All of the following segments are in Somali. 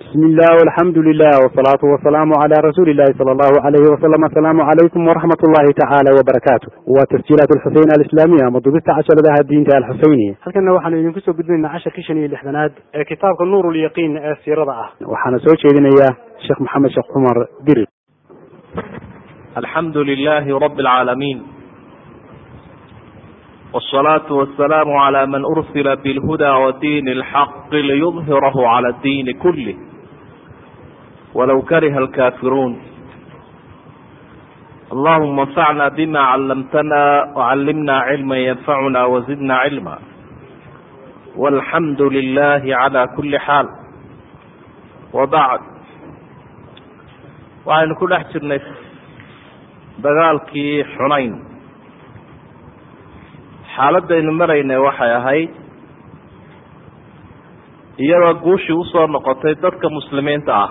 bismi illah alxamdu lilah wsalaatu wasalaamu cala rasuuli illahi sala allahu alayhi wasalam asalaamu calaykum waraxmat ullahi tacaala wabarakaatu waa tasjiilaat alxuseyn alislaamiya ama dubista casharadaha diinta alxuseyniya halkana waxaanu idinku soo gudbinaynaa casharkii shan iyo lixdanaad ee kitaabka nuur lyaqiin ee siirada ah. Waxaana soo jeedinayaa sheekh maxamed sheekh cumar biri. Alxamdu lilahi rabi alcaalamiin wsalaatu wasalaamu cala man ursila bilhuda wadiini alxaqi liyudhirahu cala diini kulih walow kariha alkafiruun allahuma anfacna bima callamtana wacallimna cilma yanfacuna wazidna cilma walxamdu lilahi cala kuli xaal wabacd waxaynu ku dhex jirnay dagaalkii xunayn xaaladaynu maraynay waxay ahayd iyadoo guushii u soo noqotay dadka muslimiinta ah.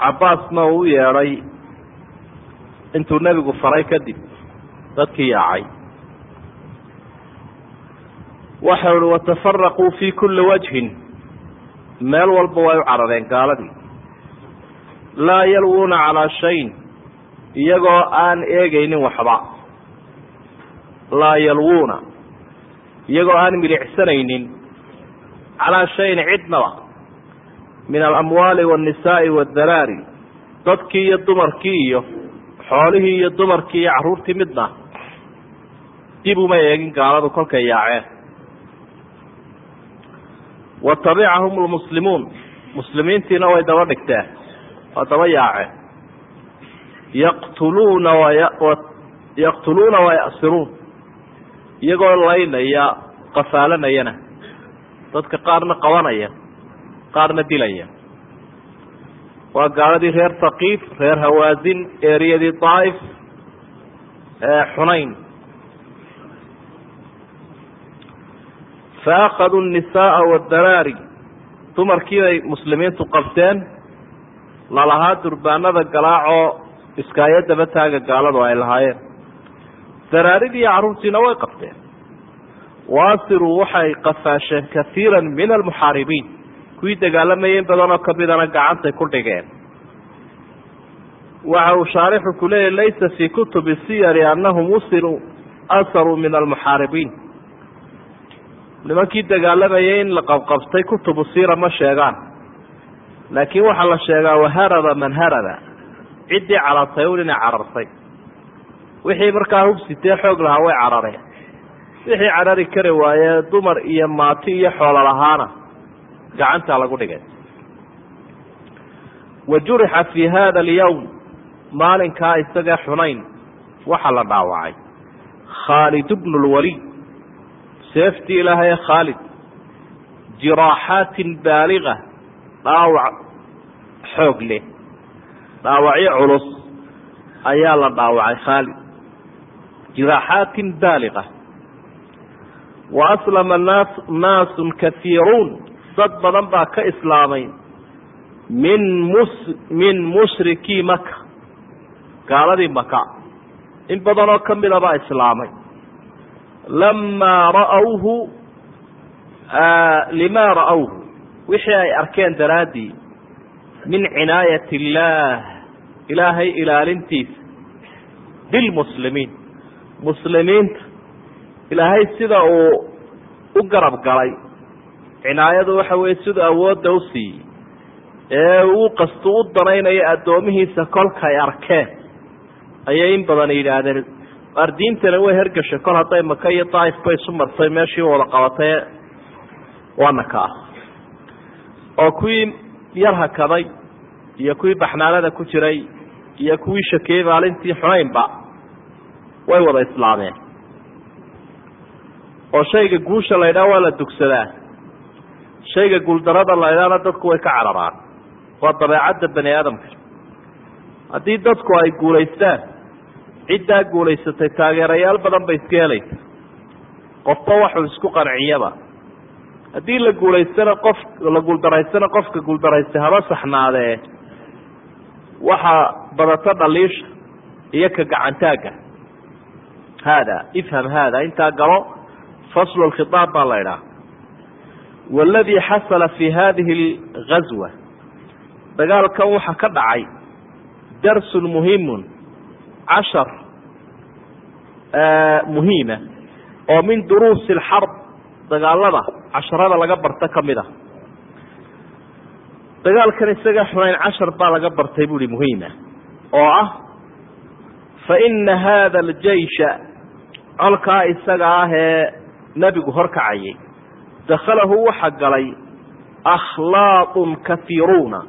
Cabbaasna uu u yeedhay intuu nebigu faray kadib dadkii yaacay. Waxau ihi watafaraquu fi kuli wajhin. Meel walba way u carareen gaaladii. Laa yalwuuna calaa shayin iyagoo aan eegaynin waxba. Laa yalwuuna. Iyagoo aan milicsanaynin calaa shayin cidnaba. Min alamwaali waannisaai waddaraari dadkii iyo dumarkii iyo xoolihii iyo dumarkii iyo carruurtii midna dib uma eegin gaaladu kolkay yaaceen. Wa tabicahum lmuslimuun muslimiintiina way daba dhigteen. Waa daba yaaceen yaqtuluuna yaqtuluuna wayasiruun iyagoo laynaya qafaalanayana dadka qaarna qabanaya qaarna dilaya. Waa gaaladii reer haqiif reer hawaasin eriyadii daaif xunayn. Faakaduu nisaaa wadaraari dumarkii bay muslimiintu qabteen. Lalahaa durbaanada galaacoo iskaayo daba taaga gaaladu ay lahaayeen. Daraaridii iyo carruurtiina way qabteen. Waasiruu waxay qafaasheen kaiira min almuxaaribiin. Kuwii dagaalamayay in badanoo kamidana gacantay ku dhigeen. Waxa uu shaarixu ku leeyahy laysa fii kutubi siyari annahum usiruu asaruu min almuxaaribiin. Nimankii dagaalamayay in la qabqabtay kutubu siira ma sheegaan. Laakiin waxaa la sheegaa waharaba man haraba ciddii carartay un inay carartay. Wixii markaa hubsitee xoog lahaa way carareen. Wixii carari kari waaye dumar iyo maati iyo xoolo lahaana gacantaa lagu dhigay. Wa jurixa fii hada alyawm maalinkaa isaga xunayn waxaa la dhaawacay. Khaalid bnu lwaliid seeftii ilaahaye khaalid jiraaxaatin baaliga dhaawac xoog leh dhaawacyo culus ayaa la dhaawacay khaalid jiraaxaatin baaliga wa aslama naas naasun kaiiruun dad badan baa ka islaamay min mus min mushrikii maka gaaladii maka in badanoo ka mida baa islaamay. Lamaa ra'awhu limaa ra'awhu. Wixii ay arkeen daraaddii min cinaayat illaah ilaahay ilaalintiisa bilmuslimiin muslimiinta ilaahay sida uu u garab galay. Cinaayadu waxa weeye siduu awoodda u siiyey. Ee uu qastu u danaynayo addoomihiisa kolkay arkeen. Ayay in badan yidhaahdeen. Ardiintana way hergashay. Kol hadday maka iyo daaif bay isu martay meeshii wada qabatay waana ka ah. Oo kuwii yar hakaday iyo kuwii baxnaanada ku jiray iyo kuwii shakiyey maalintii xunaynba way wada islaameen. oo shayga guusha la ydhaha waa la dugsadaa. shayga guuldarada la ydhahna dadku way ka cararaan. waa dabeecadda bani aadamka. haddii dadku ay guulaystaan ciddaa guulaysatay taageerayaal badan bay iska helaysa qofba waxuu isku qanciyaba. haddii la guulaystana qof la guuldaraystana qofka guuldaraystay haba saxnaadee waxaa badata dhaliisha iyo ka gacantaagga haada ifham haada intaa galo faslu khiaab baa la idhaha waladii xasala fi hadihi algazwa dagaalkan waxaa ka dhacay darsun muhimun cashar muhiima oo min duruusi alxarb dagaalada casharada laga barta ka mid a dagaalkan isaga xunayn cashar baa laga bartay buuhi muhiima oo ah fa ina hada aljeysha colkaa isaga ah ee nebigu horkacayay dakhalahu waxa galay akhlaaqun kahiiruuna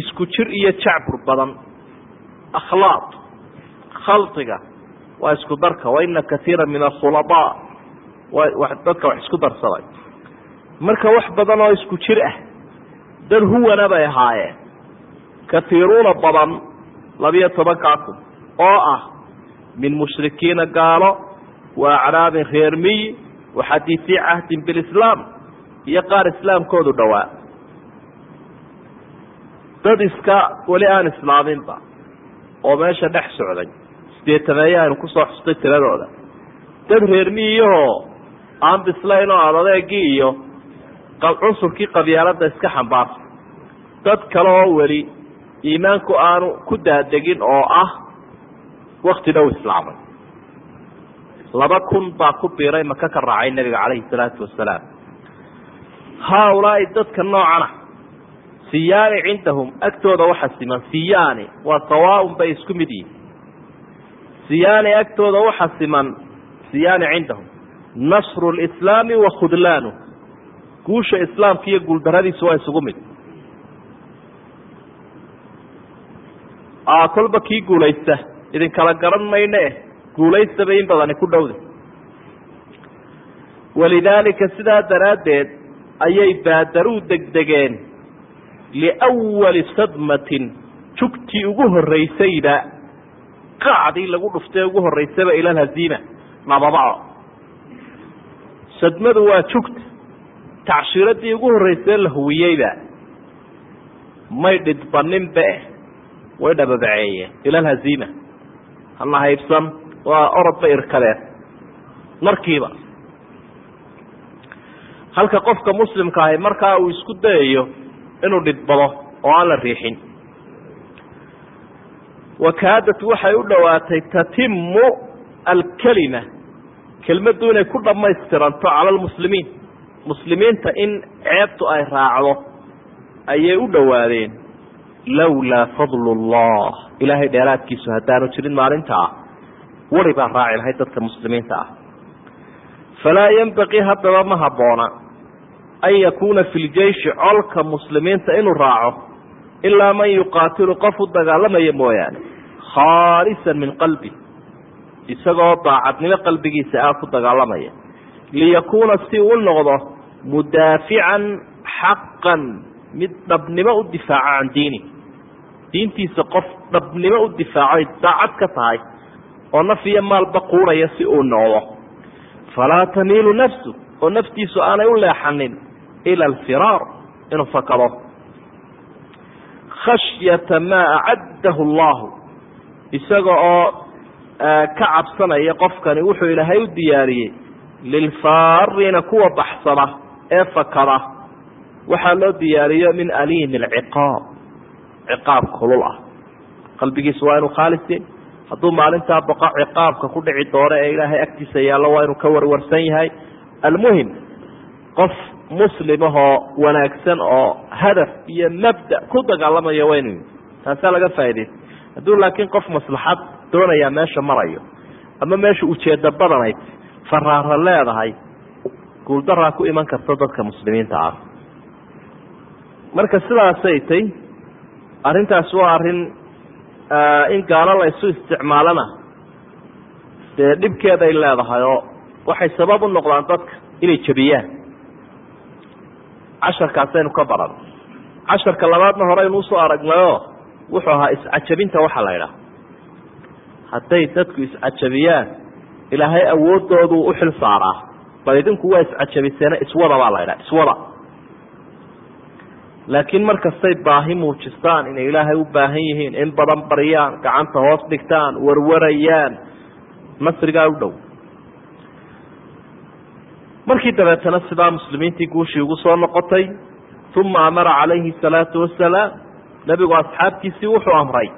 isku jir iyo jacbur badan. Akhlaaq khalqiga waa isku darka. Wa ina kaiira min akhuladaa dadka wax isku darsaday. Marka wax badan oo isku jir ah dad huwana bay ahaayeen. Kaiiruuna badan labiyo tobankaa kun oo ah min mushrikiina gaalo wa acraabin reer miyi wa xadiisii cahdin bilislaam iyo qaar islaamkoodu dhowaa dad iska weli aan islaaminba oo meesha dhex socday sideetameeye aynu ku soo xustay tiradooda? Dad reer miyiyahoo aan bislayn oo adadeegii iyo cunsurkii qabyaaladda iska xambaarsa dad kale oo weli iimaanku aanu ku daadegin oo ah wakti dhow islaamay. Laba kun baa ku biiray maka ka raacay nebiga calayhi salaatu wasalaam haaulaai dadka noocana siyaani cindahum agtooda waxa siman siyaani waa sawaaun bay isku mid yihiin siyaani agtooda waxa siman siyaani cindahum. Nasru lislaami wa khudlaanu guusha islaamka iyo guuldaradiisu waa isugu mid kolba kii guulaysta idinkala garan mayne guulaystaba in badani ku dhowda walidaalika sidaa daraaddeed ayay baadaruu degdegeen liwali sadmatin jugtii ugu horraysayba qacdii lagu dhuftay ugu horraysaba ila alhaziima nababaco sadmadu waa jugta tacshiiradii ugu horraysee la huwiyeyba may dhidbaninba eh way dhababaceeyeen ila alhaziima hana haybsan? Waa orodba irkadeen markiiba. Halka qofka muslimka ahi markaa uu isku dayayo inuu dhidbado oo aan la riixin. Wakaadat waxay u dhowaatay tatimu alkelima kelmaddu inay ku dhammaystiranto cala almuslimiin. Muslimiinta in ceebtu ay raacdo ayay u dhowaadeen lawlaa fadlu llah ilaahay dheeraadkiisu haddaanu jirin maalinta ah wari baa raaci lahayd dadka muslimiinta ah falaa yenbaqii haddaba ma habboona an yakuuna fi ljeishi colka muslimiinta inuu raaco ilaa man yuqaatilu qof u dagaalamaya mooyaane khaalisan min qalbi isagoo daacadnimo qalbigiisa ah ku dagaalamaya liyakuuna si u noqdo mudaafican xaqan mid dhabnimo u difaaca can diini diintiisa qof dhabnimo u difaacoy daacad ka tahay oo naf iyo maalba quuraya si uu noqdo falaa tamiilu nafsu oo naftiisu aanay u leexanin ila alfiraar inuu fakado. Khashyata maa acaddahu allahu isaga oo ka cabsanaya qofkani wuxuu ilaahay u diyaariyey lilfaariina kuwa baxsada ee fakada. Waxaa loo diyaariyo min aliimi alciqaab ciqaab kulul ah. Qalbigiisu waa inuu khaalisi hadduu maalintaa boqo ciqaabka ku dhici doono ee ilaahay agtiisa yaallo waa inuu ka warwarsan yahay. Almuhim qof muslimahoo wanaagsan oo hadaf iyo mabda ku dagaalamaya waa inu taasaa laga faa'idaystay hadduu laakiin qof maslaxad doonayaa meesha marayo ama meesha ujeedda badanayd faraara leedahay guuldaraa ku iman karta dadka muslimiinta ah. Marka sidaasay tay arrintaas waa arrin in gaalo la isu isticmaalana. Dee dhibkeeday leedahay oo waxay sabab u noqdaan dadka inay jebiyaan. Casharkaasaynu ka baran. Casharka labaadna horeynu u soo aragnayoo wuxuu ahaa iscajabinta waxa la idhaha hadday dadku iscajabiyaan ilaahay awoodoodu u xil saaraa bal idinku waa iscajabiseena iswada baa la idhaha iswada laakiin markastay baahi muujistaan inay ilaahay u baahan yihiin in badan baryaan gacanta hoos dhigtaan warwarayaan nasrigaa u dhow. Markii dabeetana sidaa muslimiintii guushii ugu soo noqotay uma amara calayhi salaatu wasalaam nebigu asxaabtiisii wuxuu amray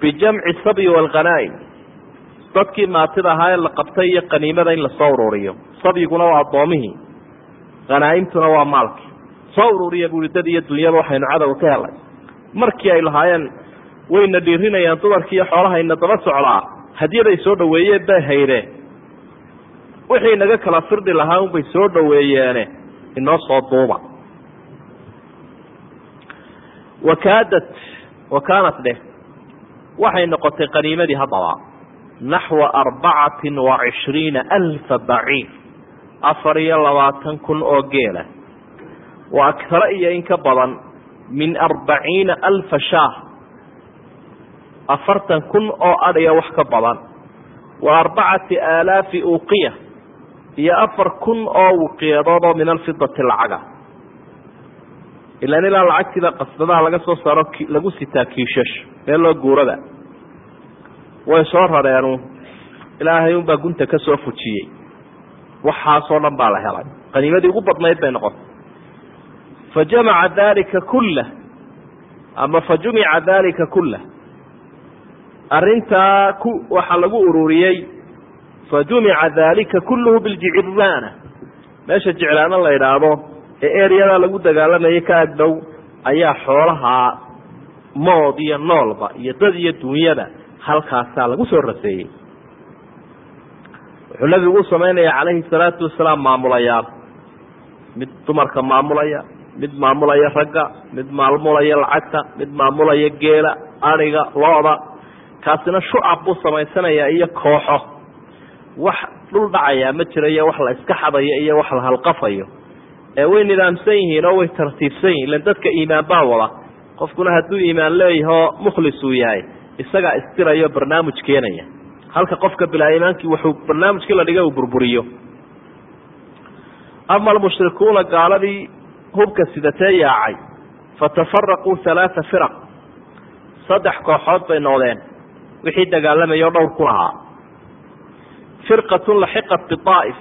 bijamci sabyi waalghanaa'im dadkii maatida ahaa ee la qabtay iyo qaniimada in la soo ururiyo. Sabyiguna waa addoomihii khanaa'imtuna waa maalkii soo ururiya buui dad iyo dunyaba waxaynu cadowga ka helay markii ay lahaayeen wayna dhiirinayaan dumarkii iyo xoolahayna daba socdaa hadyaday soo dhaweeyeen bay haydeen wixii naga kala firdhi lahaa unbay soo dhaweeyeene inoo soo duuba. Wakaadat wakaanat dheh waxay noqotay qaniimadii haddaba naxwa arbacatin wa cishriina alfa baciir afar iyo labaatan kun oo geela wa akhara iyo in ka badan min arbaciina alfa shaah afartan kun oo adhiga wax ka badan. Wa arbacati aalaafi uuqiya. Iyo afar kun oo wuqiyadood oo min alfidati lacaga. Ilaan ilaa lacagtiiba qasbadaha laga soo saaro lagu sitaa kiishash meel loo guurada. Way soo rareenu. Ilaahay unbaa gunta ka soo fujiyey. Waxaasoo dhan baa la helay. Qaniimadii ugu badnayd bay noqotay fa jamaca dalika kullah ama fa jumica dalika kullah arrintaa ku waxaa lagu ururiyey fa jumica dalika kulluhu biljicirraana meesha jiclaano la idhaahdo ee eryadaa lagu dagaalamayay ka agdhow ayaa xoolaha mood iyo noolba iyo dad iyo duunyada halkaasaa lagu soo raseeyey wuxuu nabigu u samaynaya calayhi salaatu wasalaam maamulayaal mid dumarka maamulaya mid maamulaya ragga mid maamulaya lacagta mid maamulaya geela adhiga looda. Kaasina shucab buu samaysanayaa iyo kooxo. Wax dhul dhacayaa ma jira iyo wax la iska xadayo iyo wax la halqafayo. Ee way nidaamsan yihiin oo way tartiibsan yihiin ilan dadka iimaan baa wada. Qofkuna hadduu iimaan leeyahoo mukhlis uu yahay. Isagaa istirayo barnaamij keenaya. Halka qofka bilaa iimaankii wuxuu barnaamijkii la dhigay uu burburiyo. Ama almushrikuuna gaaladii hubka sidatee yaacay. Fatafaraquu halaaa firaq. Saddex kooxood bay noqdeen wixii dagaalamayao dhowr kun ahaa. Firqatun laxiqat biaa'if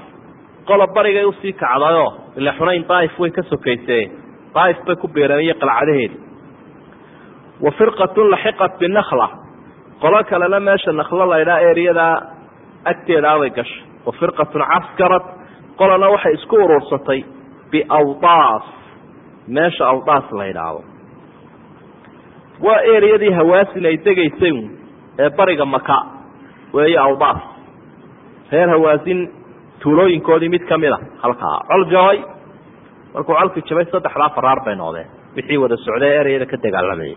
qola barigay u sii kacdayoo ila xunayn daa'if way ka sokaysee daa'if bay ku beereen iyo qalcadaheedi wa firqatun laxiqat binakla qolo kalena meesha naklo laydhaa eryadaa agteedaabay gashay. Wa firqatun caskarat qolana waxay isku urursatay biawdaas meesha awdaas la ydhaahdo waa eryadii hawaasin ay degaysay ee bariga maka weeye awdaas reer hawaasin tuulooyinkoodii mid ka mid a halkaa. Col jabay markuu colkii jabay saddexdaa faraar bay noqdeen. Wixii wada socday eryada ka dagaalamayay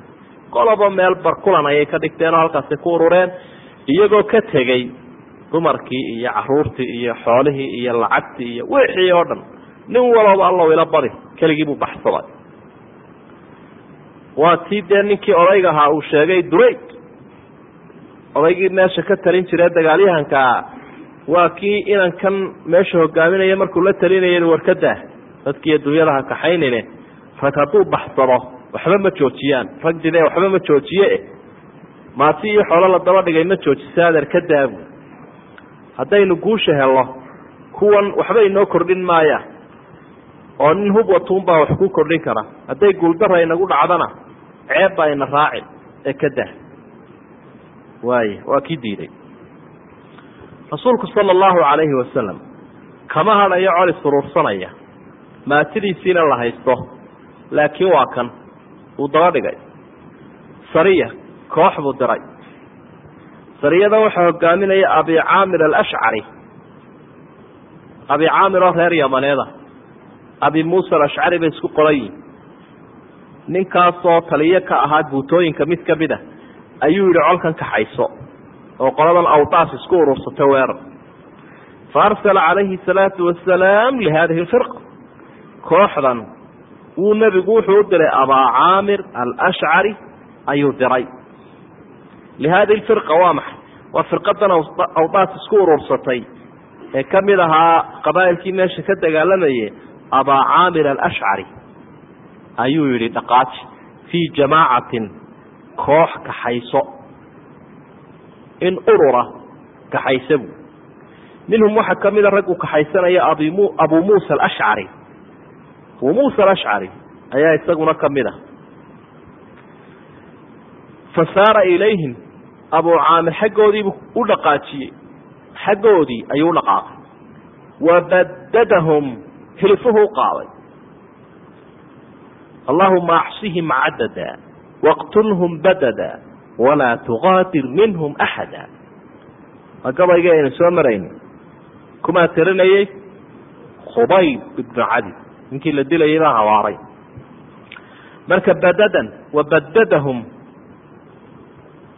qoloba meel barkulan ayay ka dhigteen oo halkaasi ku urureen iyagoo ka tegey dumarkii iyo caruurtii iyo xoolihii iyo lacagtii iyo wixii oo dhan nin walooba allow ila badi keligii buu baxsaday. Waa tii dee ninkii odayga ahaa uu sheegay durayd odaygii meesha ka talin jire dagaalyahankaa waa kii inankan meesha hogaaminaya markuu la talinaya warkadah dadkiiyo dunyadaha kaxaynine rag hadduu baxsado waxba ma joojiyaan. Rag dide waxba ma joojiye. Maati iyo xoolo la daba dhigay ma joojisa adeer ka daabu. Haddaynu guusha helno kuwan waxba inoo kordhin maaya oo nin hub watuunbaa wax ku kordhin kara. Hadday guuldara inagu dhacdana ceeb baa ina raacin ee ka dah. Waay waa kii diiday. Rasuulku sala allahu calayhi wasalam kama hadhayo col isuruursanaya maatidiisiina la haysto laakiin waa kan uu daba dhigay. Sariya koox buu diray. Sariyadan waxaa hogaaminaya abi caamir alashcari abi caamir oo reer yamaneeda abi muusa alashcari bay isku qoran yihiin ninkaasoo taliyo ka ahaa guutooyinka mid ka mid a ayuu yihi colkan kaxayso oo qoladan awdaas isku urursatay weerar. Fa arsala calayhi salaatu wasalaam lihadihi lfirqa kooxdan wuu nebigu wuxuu u diray abaa caamir alashcari ayuu diray. Lihadihi lfirqa waa maxay? Waa firqadan awdaas isku urursatay ee ka mid ahaa qabaa'ilkii meesha ka dagaalamayay abaa caamir alashcari ayuu yidhi dhaqaaji fii jamaacatin koox kaxayso in urura kaxaysa buu minhum waxaa kamida rag uu kaxaysanaya abimu abu muusa alashcari abu muusa alashcari ayaa isaguna ka mid a fasaara ilayhim abu caamir xaggoodiibuu u dhaqaajiyey xaggoodii ayuu u dhaqaaqay wabadadahum hilfuhu u qaaday allahuma axsihim cadada waqtulhum badada walaa tuqaadir minhum axada waa gabayga aynu soo marayna kumaa tirinayey khubayb ibnu cadi ninkii la dilayay baa marka badadan wabadadahum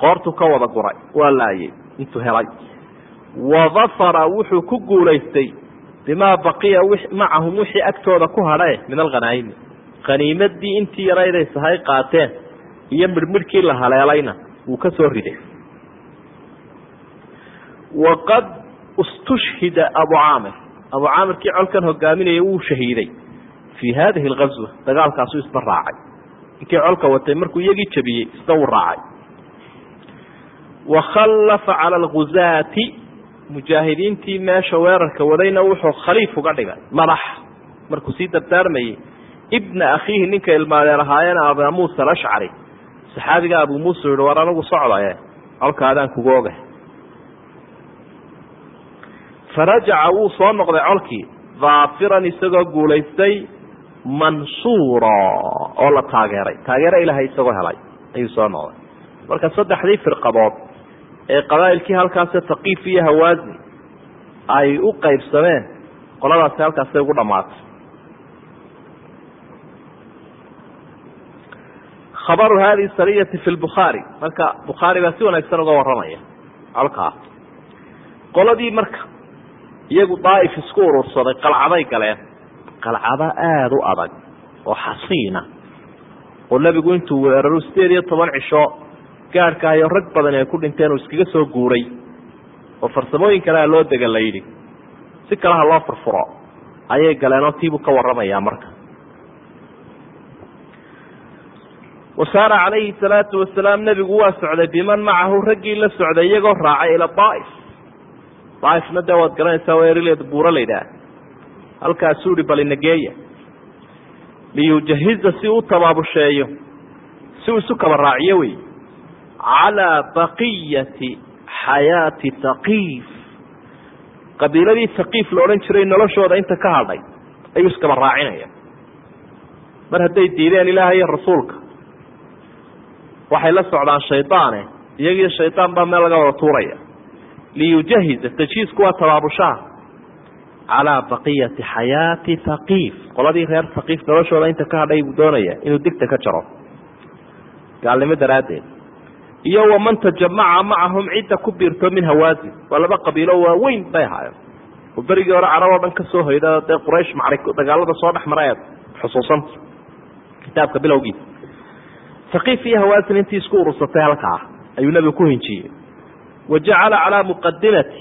qoortuu ka wada guray waa laayay intuu helay. Wadafara wuxuu ku guulaystay bimaa baqiya macahum wixii agtooda ku hadhae min alkhanaa'imi khaniimadii intii yarayday sahay qaateen iyo midhmidhkii la haleelayna wuu ka soo riday. Waqad istushhida abu caamir. Abu caamirkii colkan hogaaminayay wuu shahiiday fii hadihi alghaswa dagaalkaasuu isba raacay. Ninkii colka watay markuu iyagii jabiyey isna wuu raacay. Wakhallafa cala alguzaati mujaahidiintii meesha weerarka wadayna wuxuu khaliif uga dhigay. Madax. Markuu sii dardaarmayey ibna akhiihi ninka ilmaadeen ahaayeen abaa muusa alashcari saxaabiga abuu muusa yihi war anagu socdaye colka adaan kuga oga farajaca wuu soo noqday colkii dhaafiran isagoo guulaystay mansuura oo la taageeray. Taageero ilaahay isagoo helay ayuu soo noqday. Marka saddexdii firqadood ee qabaa'ilkii halkaase taqiif iyo hawaasin ay u qaybsameen qoladaasi halkaasay ugu dhammaatay. Khabaru hadihi sariyati fi lbukhaari marka bukhaari baa si wanaagsan uga warramaya colkaa qoladii marka iyagu daa'if isku urursaday qalcaday galeen. Qalcado aada u adag oo xasiina. Oo nebigu intuu weeraru sideed iyo toban cisho gaadhkaayo rag badan ay ku dhinteen uu iskaga soo guuray oo farsamooyin kale ha loo dega la yidhi. Si kale ha loo furfuro ayay galeenoo tiibuu ka warramayaa marka. Wasaara calayhi salaatu wasalaam nebigu waa socday biman macahu raggii la socday iyagoo raacay ila daa'if. Daaifna dee waad garanaysaa weerileed buuro la yidhaah halkaasuu ihi balinageeya liyujahiza si u tabaabusheeyo si uu isu kaba raaciyo wey calaa baqiyati xayaati haqiif qabiiladii haqiif la odhan jiray noloshooda inta ka hadhay ayuu iskaba raacinaya mar hadday diideen ilaaha iyo rasuulka waxay la socdaan shaydaane iyagiyo shaydaan baa meel laga wada tuuraya liyujahiza tajhiisku waa tabaabushaha calaa baqiyati xayaati haqiif qoladii reer haqiif noloshooda inta ka hadhay buu doonaya inuu digta ka jaro gaalnimo daraaddeed iyo waman tajamaca macahum cidda ku biirto min hawaasin waa laba qabiilo waaweyn bay ahaayeen. Oo berigii hore carab oo dhan ka soo hoyda dee quraysh macri dagaalada soo dhex mara eed xusuusanta kitaabka bilowgiisa haqiif iyo hawaasin intii isku urursatay halkaa ayuu nebigu ku hinjiyey. Wa jacala calaa muqadimati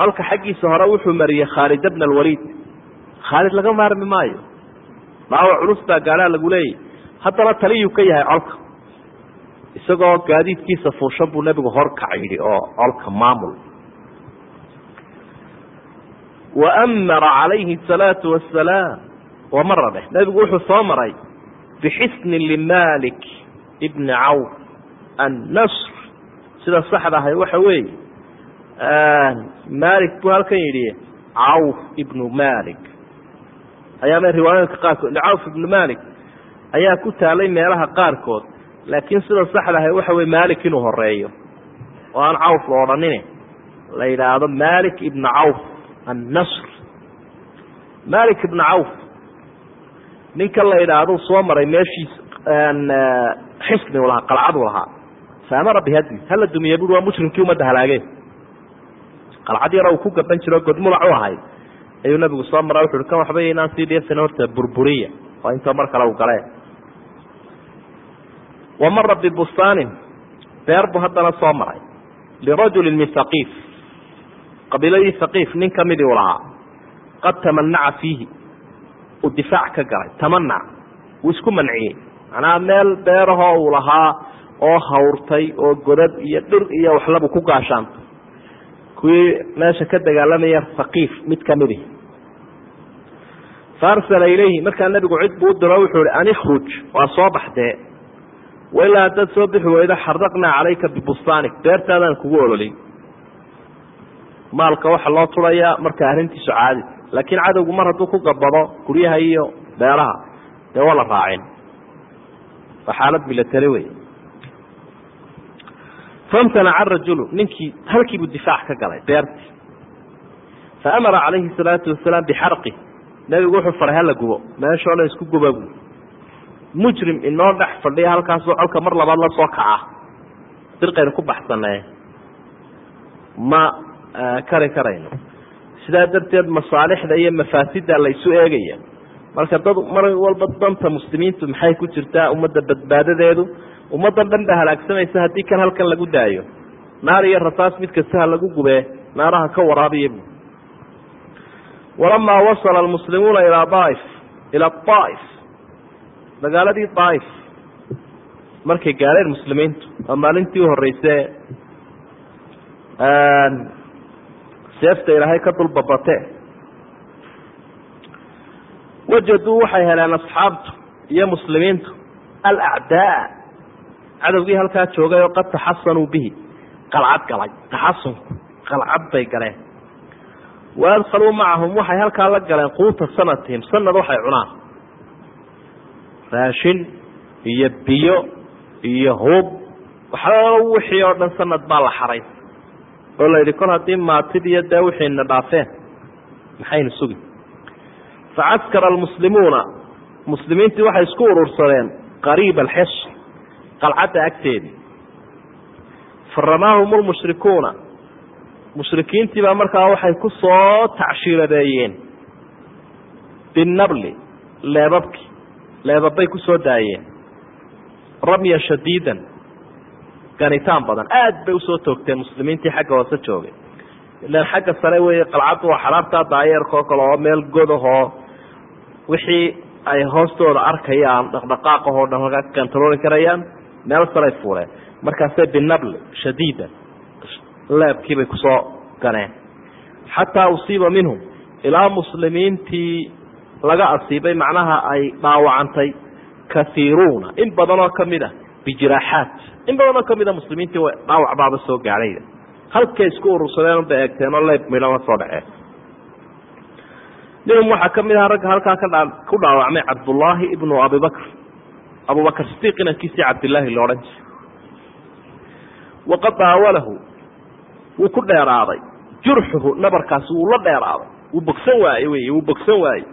colka xaggiisa hore wuxuu mariyey khaalid bna alwaliid. Khaalid laga maarmi maayo. Dhaawac culus baa gaalaha lagu leeyahy haddana taliyuu ka yahay colka isagoo gaadiidkiisa fuushan buu nebigu horkac yidhi oo colka maamul. Wa amara calayhi asalaatu wasalaam waa mara dheh nebigu wuxuu soo maray bixisnin limalik ibni cawf annasr. Sida saxda ahay waxa weeye malik buu halkan yidhi cawf ibnu malik ayaama riwaayooyinka qaarkood cawf ibnu malik ayaa ku taalay meelaha qaarkood laakiin sida saxda ahay waxa weye malik inuu horeeyo. Oo aan cawf la odhanine. La yidhaahdo malik ibnu cawf annasr. Malik ibnu cawf. Ninkan la yidhaahdo soo maray meeshiis xisni u lahaa qalcadu lahaa. Faamara bihadi hala dumiye bui waa mushrimkii umadda halaageen qalcad yaro uu ku gaban jiro godmulac u ahayd ayuu nabigu soo mara wuxu uhi kan waxba inaan sii dheefsan horta burburiya. Oo intoo mar kale u galee wa mara bibustaanin beer buu haddana soo maray. lirajulin min haqiif qabiiladii haqiif nin ka midii u lahaa. qad tamanaca fiihi uu difaac ka galay. tamanac wuu isku manciyey. macnaha meel beerahoo uu lahaa oo hawrtay oo godad iyo dhir iyo waxlabu ku gaashaantay kuwii meesha ka dagaalamaya haqiif mid kamidi faarsala ilayhi markaa nebigu cid buu diro. wuxuu ihi an waa soo baxdee wailaa haddaad soo bixi weydo xaraqnaa calayka bibustaanik beertaadaan kugu ololin maalka waxaa loo turayaa marka arrintiisu caadi. Laakiin cadowgu mar hadduu ku gabado guryaha iyo beeraha dee waa la raacin. Waa xaalad milatari wey famtanaca rajulu ninkii halkiibuu difaac ka galay beertii. Faamara calayhi salaatu wasalaam bixarqi. Nebigu wuxuu faray hala gubo meeshoo dhan isku guba mujrim inoo dhex fadhiya halkaasoo colka mar labaad la soo kaca. Dirqaynu ku baxsanee ma kari karayno. Sidaa darteed masaalixda iyo mafaasida la isu eegaya. Marka dad mar walba danta muslimiintu maxay ku jirtaa ummadda badbaadadeedu? Ummaddan dhan ba halaagsamaysa haddii kan halkan lagu daayo. Naar iyo rasaas mid kasta ha lagu gubee naaraha ka waraabiya bu walamaa wasala almuslimuuna ilaa daaif ila daaif magaaladii daaif markay gaadheen muslimiintu waa maalintii uhoreyse seefta ilaahay ka dulbabate wajaduu waxay heleen asxaabtu iyo muslimiintu alacdaa. Cadowgii halkaa joogay oo qad taxasanuu bihi qalcad galay taxasunku qalcad bay galeen. Wa adkhaluu macahum waxay halkaa la galeen quuta sanatihim sanad waxay cunaan raashin iyo biyo iyo hub waxaa wixii oo dhan sanad baa la xaray. Oo la yidhi kol haddii maatidiiyo dee wixiina dhaafeen maxaynu sugi facaskara almuslimuuna muslimiintii waxay isku urursadeen qariiba alxis qalcadda agteedii. Faramaahum lmushrikuuna mushrikiintii baa markaa waxay ku soo tacshiiradeeyeen binabli leebabki leebabbay ku soo daayeen. Ramya shadiidan ganitaan badan. Aad bay u soo toogteen muslimiintii xagga hoose joogay. Ilaan xagga sare wey qalcaddu waa xaraabtaa daayeerkao kale oo meel godahoo wixii ay hoostooda arkayaan dhaqdhaqaaqahoo dhan halkaa ka kantarooli karayaan meel saray fuuleen. Markaasay binabli shadiidan leebkiibay ku soo ganeen. Xataa usiiba minhum ilaa muslimiintii laga asiibay macnaha ay dhaawacantay kaiiruuna in badan oo ka mid a bijiraaxaat. In badan oo ka mid a muslimiintii dhaawac baaba soo gaadhay halkay isku urursadeen bay eegteen oo leyb midhan la soo dhaceen minhum waxaa ka mid aha ragga halkaa ku dhaawacmay cabdullaahi ibnu abibakr abubakr sidiiq inankiisii cabdilaahi lo odhan jiray waqad daawalahu wuu ku dheeraaday. Jurxuhu nabarkaasi wuu la dheeraaday. Wuu bogsan waaye wey wuu bogsan waaye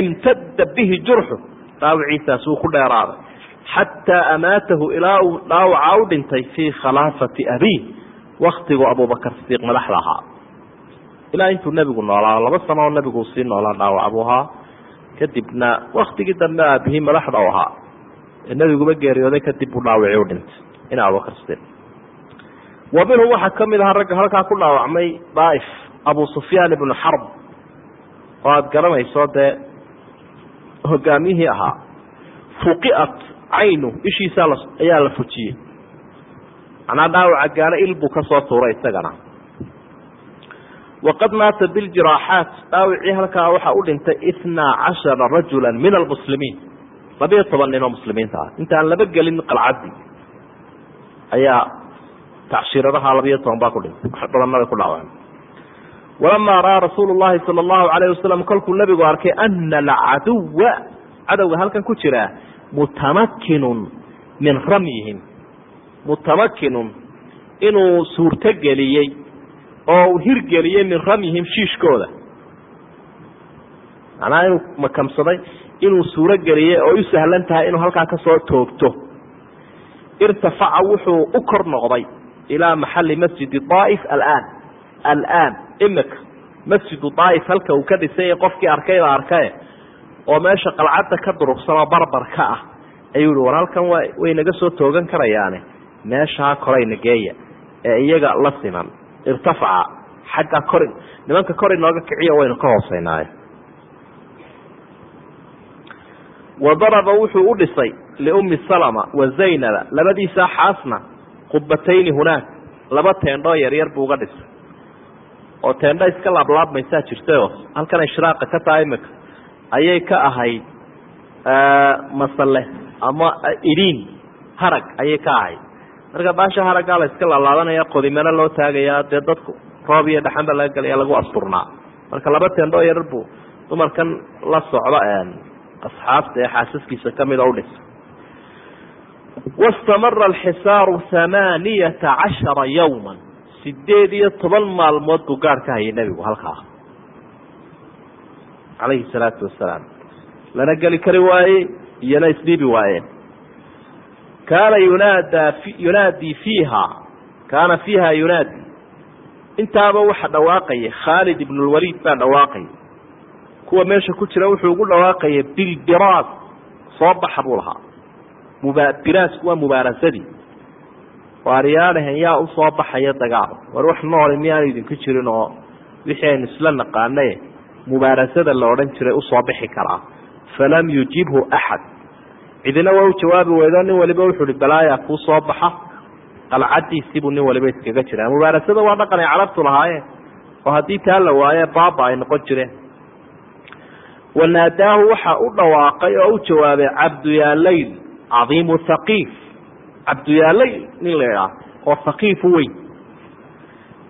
imtadda bihi jurxu dhaawiciisaas wuu ku dheeraaday xataa amaatahu ilaa uu dhaawaca u dhintay fii khalaafati abiih waktigu abubakar sidiiq madaxda ahaa ilaa intuu nebigu noolaa laba sano oo nebigu sii noolaa dhaawac buu ahaa kadibna waktigii dambe aabihii madaxda u ahaa ee nebiguba geeriyooday kadib buu dhaawicii u dhintay ina abubakar sidiiq wa minhum waxaa ka mid ahaa ragga halkaa ku dhaawacmay daaif abu sufyaan ibnu xarb oo aada garanayso dee hogaamiyihii ahaa. Fuqiat caynu ishiisaa ayaa la fujiyey. Macnaa dhaawaca gaana il buu ka tuuray isagana. Waqad maata biljiraaxaat dhaawicii halkaa waxaa u dhintay itnaa cashara rajula min almuslimiin labiyo toban nin oo muslimiinta ah. Intaan laba gelin qalcaddii ayaa tacshiradaha labiyo toban baa ku dhintay. Wax badanna ku dhaawaceen walamaa ra'aa rasuulu llahi sala allahu alayh wasalam kolkuu nebigu arkay ana alcaduwa cadowga halkan ku jiraa mutamakinun min ramyihim mutamakinun inuu suurtogeliyey oo uu hirgeliyey min ramyihim shiishkooda. Macnaha inuu makamsaday inuu suuro geliyey oo u sahlan tahay inuu halkaa ka soo toogto. Irtafaca wuxuu u kor noqday ilaa maxali masjidi daaif alaan. Alaan imika masjidu daaif halka uu ka dhisay qofkii arkayba arkae oo meesha qalcadda ka durugsanoo barbar ka ah ayuu yihi war halkan wa way naga soo toogan karayaane meeshaa korayna geeya ee iyaga la siman irtafaca xagga kori nimanka kor inooga kiciyo waynu ka hooseynaayo wa daraba wuxuu u dhisay liummi salama wa zaynaba labadiisaa xaasna qubatayni hunaak laba teendhoo yaryar buu uga dhisay oo teendha iska laablaabmaysaa jirtayo halkan ishraaqa ka tahay imika ayay ka ahayd masale ama idhiin harag ayay ka ahayd marka baasha haraggaa la iska laalaadanaya qodimana loo taagayaa dee dadku roob iyo dhaxanba laga gelaya lagu asturnaa marka laba teendhoo yarar buu dumarkan la socda asxaabta ee xaasaskiisa kamida udhisa wastamara alxisaaru hamaaniyata cashara yawma sideed iyo toban maalmood buu gaadh ka hayay nebigu halkaa. Calayhi salaatu wasalaam lana geli kari waaye iyona isdhiibi waayeen kaana yunaadaa yunaadii fiiha kaana fiiha yunaadi. Intaaba waxa dhawaaqaya khaalid ibn lwaliid baa dhawaaqaya. Kuwa meesha ku jira wuxuu ugu dhawaaqaya bilbiraas soo baxa buu lahaa. Muba biraasku waa mubaarasadii waaryaanahan yaa u soo baxaya dagaal. War wax nooli miyaanu idinku jirin oo wixii aynu isla naqaane mubaarasada la odhan jiray u soo bixi karaa. Falam yujibhu axad cidina waa u jawaabi weydo nin waliba wuxuu hi balaaya kuu soo baxa qalcadiisiibuu nin waliba iskaga jiraa mubaarasada waa dhaqan ay carabtu lahaayeen oo haddii taa la waaye baaba ay noqon jireen. Wanaadaahu waxa u dhawaaqay oo u jawaabay cabduyaalayl cadiimu haqiif cabduyaalayl nin la oo haqiifu weyn.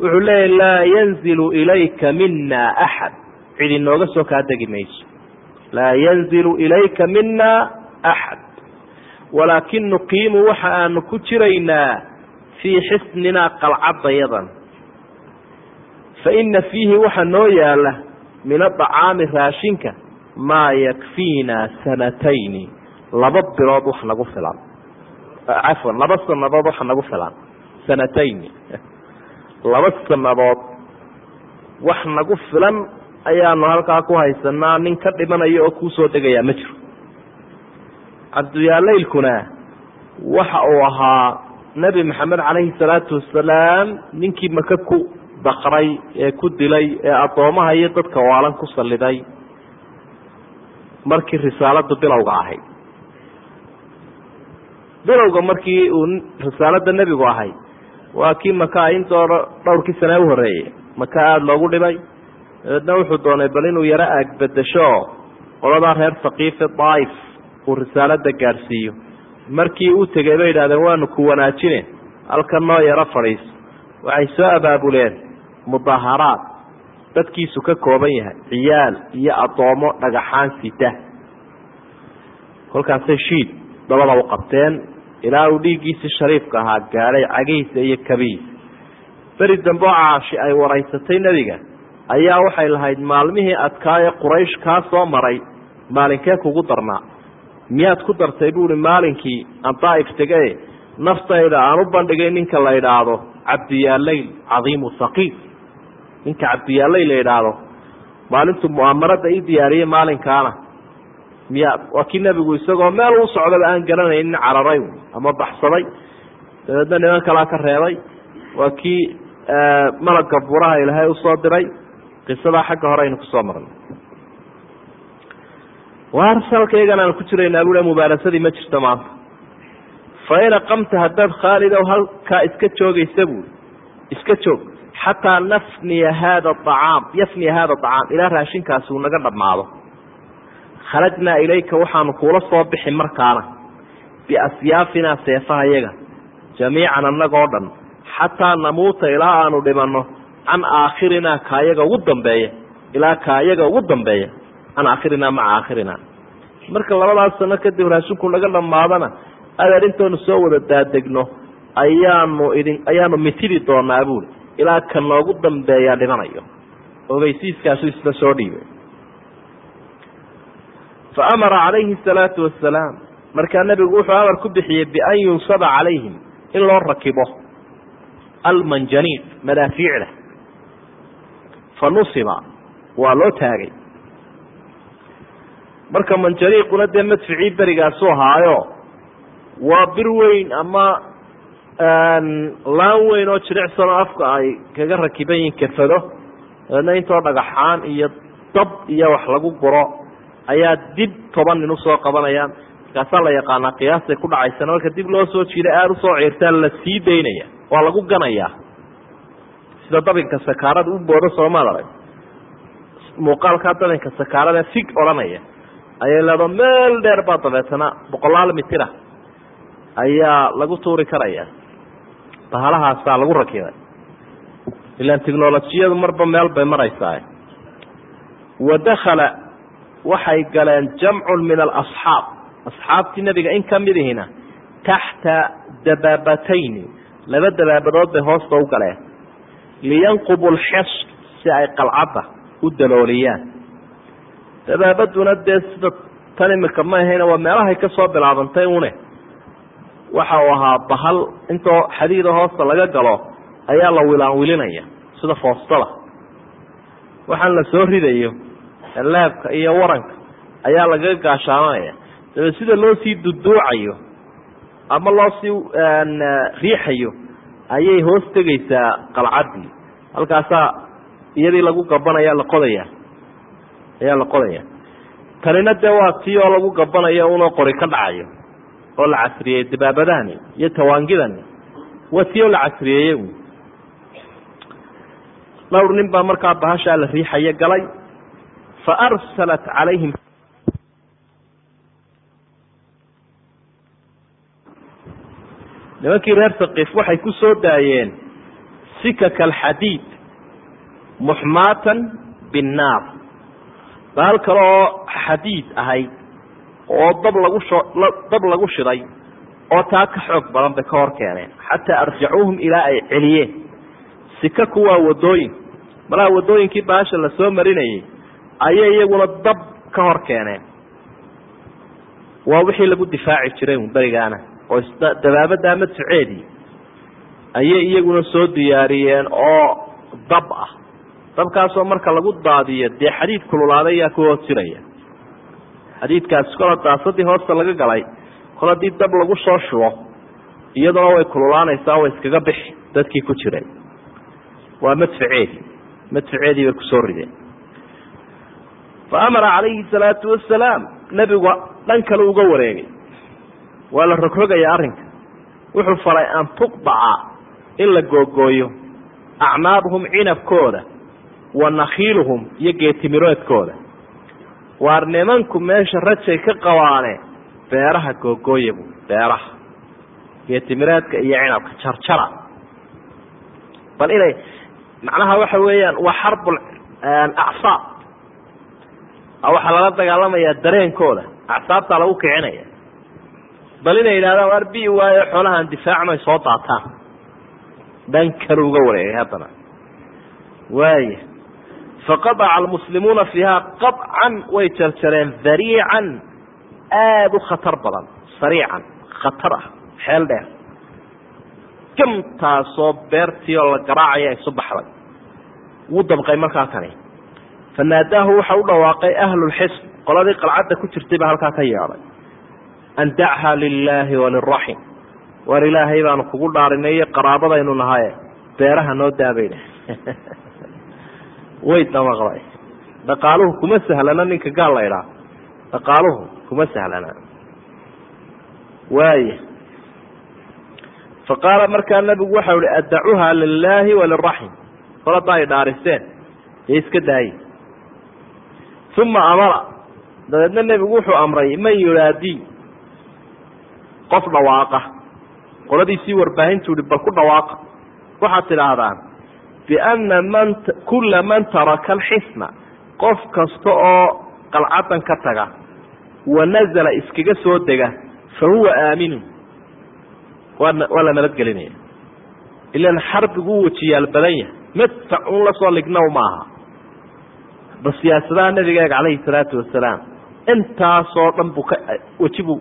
Wuxuu leeyahy laa yanzilu ilayka mina axad cid inooga soo kaa degi mayso. Laa yanzilu ilayka mina axad walaakin nuqiimu waxa aanu ku jiraynaa fii xisninaa qalcadayadan fa ina fiihi waxa noo yaalla min adacaami raashinka maa yakfiina sanatayni. Laba bilood wax nagu filan cafwan laba sanadood waxa nagu filan sanatayni. Laba sanadood wax nagu filan ayaanu halkaa ku haysanaa nin ka dhimanaya oo kuusoo degayaa ma jiro. Cabduyaalaylkuna waxa uu ahaa nebi maxamed calayhi salaatu wasalaam ninkii maka ku daqray ee ku dilay ee addoomaha iyo dadka waalan ku salliday. Markii risaaladu bilowga ahayd bilowga markii uu risaalada nebigu ahay waa kii maka intoona dhowrkii sane u horeeyey maka aada loogu dhibay dabeedna wuxuu doonay bal inuu yaro aagbedesho qoladaa reer sakiife daaif uu risaalada gaadhsiiyo markii uu tegey bay yidhahdeen waanu ku wanaajine halkan noo yaro fadhiiso. Waxay soo abaabuleen mudaharaad. Dadkiisu ka kooban yahay ciyaal iyo addoomo dhagaxaan sita kolkaasay shiid dabada u qabteen ilaa uu dhiiggiisii shariifka ahaa gaadhay cagihiisa iyo kabihiisa beri dambe caashi ay waraysatay nebiga ayaa waxay lahayd maalmihii adkaaye quraysh kaa soo maray maalinkee kugu darnaa? Miyaad ku dartay? buuhi maalinkii aan daa'if naftayda aan u bandhigay ninka la idhaahdo cabdiyaalayl cadiimu haqiif ninka cabdiyaalayl la idhaahdo maalintuu mu'aamarada ii diyaariyey maalinkaana miya waa kii nebigu isagoo meel u socdaba aan garanaynin cararay ama baxsaday. Dabeedna niman kalaa ka reebay. Waa kii malagga buraha ilaahay u soo diray. Qisadaa xagga hore aynu ku soo marnay. Warsalkaygan aan ku jiraynaa bule mubaarasadii ma jirto maanta. Fa in aqamta haddaad khaalidow halkaa iska joogaysa buui iska joog. Xataa nafniya haada acaam yafniya haada acaam ilaa raashinkaasi uu naga dhammaado kharajnaa ilayka waxaanu kuula soo bixi markaana biasyaafinaa seefaha yaga jamiican annagoo dhan xataa namuuta ilaa aanu dhimanno can aakhirinaa kaayaga ugu dambeeya ilaa kaayaga ugu dambeeya can aakhirinaa maca aakhirina. Marka labadaas sano kadib raashinku naga dhammaadana adeer intoonu soo wada daadegno ayaanu idin ayaanu mitidi doonaa buuli ilaa ka noogu dambeeyaa dhimanayo. Ogeysiiskaasu isla soo dhiibay fa amara calayhi asalaatu wasalaam markaa nebigu wuxuu amar ku bixiyey bian yunsaba calayhim in loo rakibo almanjaniiq madaafiicda fa nusiba waa loo taagay marka manjaniiquna dee madficii berigaasu ahaayo waa bir weyn ama laan weyn oo jilicsanoo afka ay kaga rakiban yihiin kafado dabeedna intoo dhagaxaan iyo dab iyo wax lagu guro ayaa dib toban nin u soo qabanayaan. Markaasaa la yaqaanaa qiyaastay ku dhacaysana marka dib loo soo jiiday aada u soo ciirtaa la sii daynaya waa lagu ganayaa sida dabinka sakaarada u boodo soomaad arag muuqaalkaa dabinka sakaarada fig odhanaya ayay leedo meel dheer baa dabeetana boqolaal mitira ayaa lagu tuuri karaya. Bahalahaasaa lagu rakibay. Ilaan technolojiyadu marba meel bay maraysaa. Wa dakala waxay galeen jamcun min alasxaab asxaabtii nebiga in ka midihina taxta dabaabatayni. Laba dabaabadood bay hoosta u galeen. Liyanqubu lxis si ay qalcadda u dalooliyaan. Dabaabaduna dee sida tan imika ma ahayna waa meelahay ka soo bilaabantay une. Waxa uu ahaa bahal intoo xadiida hoosta laga galo ayaa la wilaan wilinaya sida foostada waxaan la soo ridayo leebka iyo waranka ayaa lagaga gaashaamanaya dabe sida loo sii duduucayo ama loo sii riixayo ayay hoos tegaysaa qalcaddii. Halkaasaa iyadii lagu gabanaya la qodaya ayaa la qodaya tanina dee waa tii oo lagu gabanayo unoo qori ka dhacayo oo la casriyeeyey dabaabadahani iyo tawaangidani waa tii oo la casriyeeyey dhowr nin baa markaa bahashaa la riixaya galay fa arsalat calayhim nimankii reer sakiif waxay ku soo daayeen sikaka alxadiid muxmaatan binnaar bahal kale oo xadiid ahayd oo dab lagu dab lagu shiday oo taa ka xoog badan bay ka hor keeneen xataa arjacuuhum ilaa ay celiyeen sikaku waa wadooyin malaha wadooyinkii bahasha la soo marinayay ayay iyaguna dab ka hor keeneen. Waa wixii lagu difaaci jiray berigaana oo dabaabada madfuceedii ayay iyaguna soo diyaariyeen oo dab ah. Dabkaasoo marka lagu daadiyo dee xadiid kululaaday ayaa ku hoos jiraya. Xadiidkaasi kol daasadii hoosta laga galay kol haddii dab lagu soo shubo iyaduna way kululaanaysaa way iskaga bixi dadkii ku jiray. Waa madfaceedii madfaceedii bay ku soo rideen fa amara calayhi salaatu wasalaam nebigu dhan kale uga wareegay waa la rogrogaya arrinka wuxuu faray an tuqdaca in la googooyo acnaabuhum cinabkooda wa nakhiiluhum iyo geetimiroodkooda waar nimanku meesha rajay ka qabaane beeraha googooya bu beeraha geetimireedka iyo cinabka jarjara bal inay macnaha waxa weeyaan waa xarbul acsaab waxaa lala dagaalamayaa dareenkooda. Acsaabtaa lagu kicinaya bal inay yidhahdaan bi waayo xoolahan difaacmay soo daataan. Dhan kale uga wareegay haddana. Waaya faqadaca almuslimuuna fiiha qaطcan way jarjareen dariican aada u khatar badan. Sariican khatar ah xeel dheer. Gamtaasoo beertii oo la garaacaya isu baxday. Wuu dabqay markaa kani fanaadaahu waxa u dhawaaqay ahlulxisn qoladii qalcadda ku jirtay baa halkaa ka yeedhay an dachaa lilaahi waliraxim waar ilaahay baanu kugu dhaarinay iyo qaraabadaynu nahaye beeraha noo daabayna way damaqday dhaqaaluhu kuma sahlana ninka gaal la idhaa dhaqaaluhu kuma sahlana waaya fa qaala markaa nabigu waxau ihi addacuha lilaahi waliraxim kol haddaa dhaariseen dee iska daaye uma amara dabeedna nebigu wuxuu amray man yunaadii qof dhawaaqa. Qoladiisii warbaahintu ihi bal ku dhawaaqa. Waxaad tidhaahdaan bianna man kulla man taraka alxisna qof kasta oo qalcadan ka taga wa nazala iskaga soo dega fa huwa aaminun waa la nabadgelinaya ilan xarbigu u wejiyaal badan yahay. Madfac un la soo lignow maaha ba siyaasadaha nabiga eeg calayhi salaatu wasalaam intaasoo dhan buu ka weji buu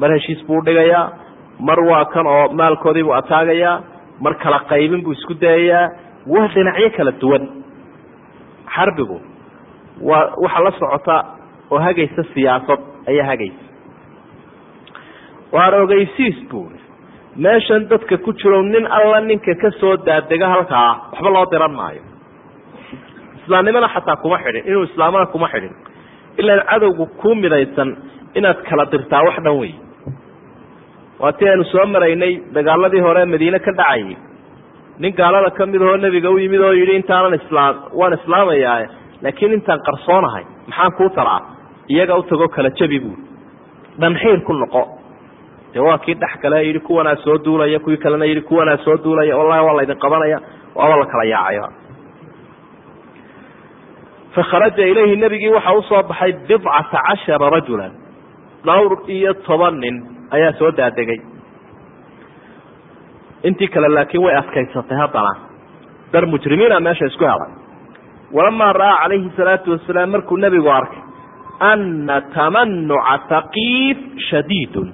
mar heshiis buu dhigayaa mar waa kan oo maalkoodii buu ataagayaa mar kala qaybin buu isku dayayaa waa dhinacyo kala duwan. Xarbigu waa waxa la socota oo hagaysa siyaasad ayaa hagaysa. Waar ogeysiis buuri meeshan dadka ku jiro nin alla ninka ka soo daadega halkaa waxba loo diran maayo islaamnimana xataa kuma xidhin inuu islaamana kuma xidhin ilaan cadowgu kuu midaysan inaad kala dirtaa wax dhan wey waa ti aynu soo maraynay dagaaladii hore madiine ka dhacayay nin gaalada ka mid ahoo nebiga u yimid oo yidhi intaanan islaam waan islaamayaa laakiin intaan qarsoonahay maxaan kuu taraa? Iyaga u tago kala jabi buui dhanxiir ku noqo. Dee waa kii dhex kale yidhi kuwanaa soo duulaya kuwii kalena yidhi kuwanaa soo duulaya wallahi waa laydin qabanaya waaba la kala yaacay fakharaja ilayhi nebigii waxa u soo baxay bidcata cashara rajulan dhowr iyo toban nin ayaa soo daadegay intii kale laakiin way adkaysatay haddana dar mujrimiina meesha isku helay walamaa ra'aa calayhi salaatu wasalaam markuu nebigu arkay ana tamanuca haqiif shadiidun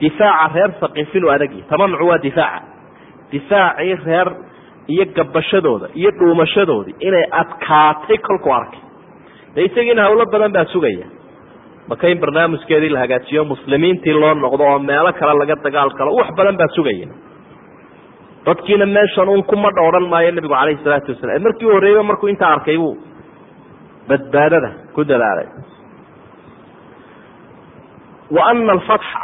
difaaca reer haqiif inuu adagyi tamanucu waa difaaca difaacii reer iyo gabashadooda iyo dhuumashadoodii inay adkaatay kolkuu arkay de isagiina hawlo badan baa sugaya. Maka in barnaamijkeedii la hagaajiyo muslimiintii loo noqdo oo meelo kale laga dagaal galo wax badan baa sugaya. Dadkiina meeshan un kumadha odhan maayo nebigu calayhi salaatu wasalam markii u horreeyba markuu intaa arkay buu badbaadada ku dadaalay. Wa ana alfatxa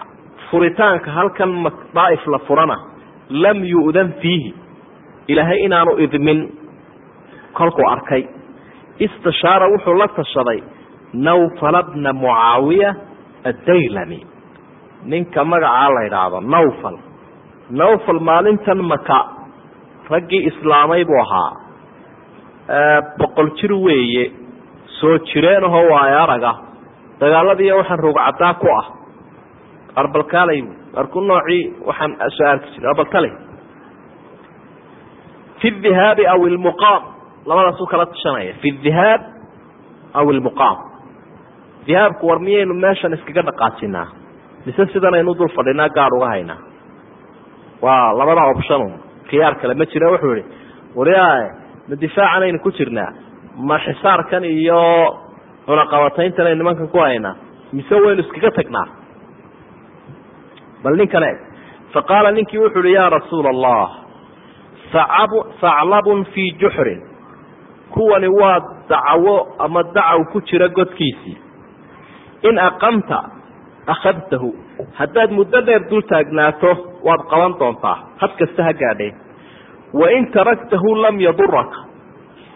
furitaanka halkan daaif la furana lam yu'dan fiihi ilaahay inaanu idmin kolkuu arkay. Istishaara wuxuu la tashaday nawfala bna mucaawiya addaylami. Ninka magacaa la yidhaahdo nawfal. Nawfal maalintan maka raggii islaamay buu ahaa. Boqol jir weeye soo jireenahoo waayo araga dagaaladiiyo waxaan rugcaddaa ku ah. Arbalkaalay arku noocii waxaan soo arki jiray arbalkale fi dhihaabi aw ilmuqaam labadaasuu kala tashanaya fi dhihaab aw ilmuqaam dhihaabku war miyaynu meeshan iskaga dhaqaajinaa mise sidanaynu dul fadhinaa gaad uga haynaa waa labada option khiyaar kale ma jira wuxuu yihi waryaa ma difaacanaynu ku jirnaa ma xisaarkan iyo cunaqabatayntan aynu nimankan ku haynaa mise waynu iskaga tagnaa bal ninkan eeg faqaala ninkii wuxu uhi yaa rasuula allah saclabun fii juxrin kuwani waa dacwo ama dacaw ku jira godkiisii. In aqamta akhadtahu haddaad muddo dheer dul taagnaato waad qaban doontaa. Had kasta ha gaadhee wain taraktahu lam yaduraka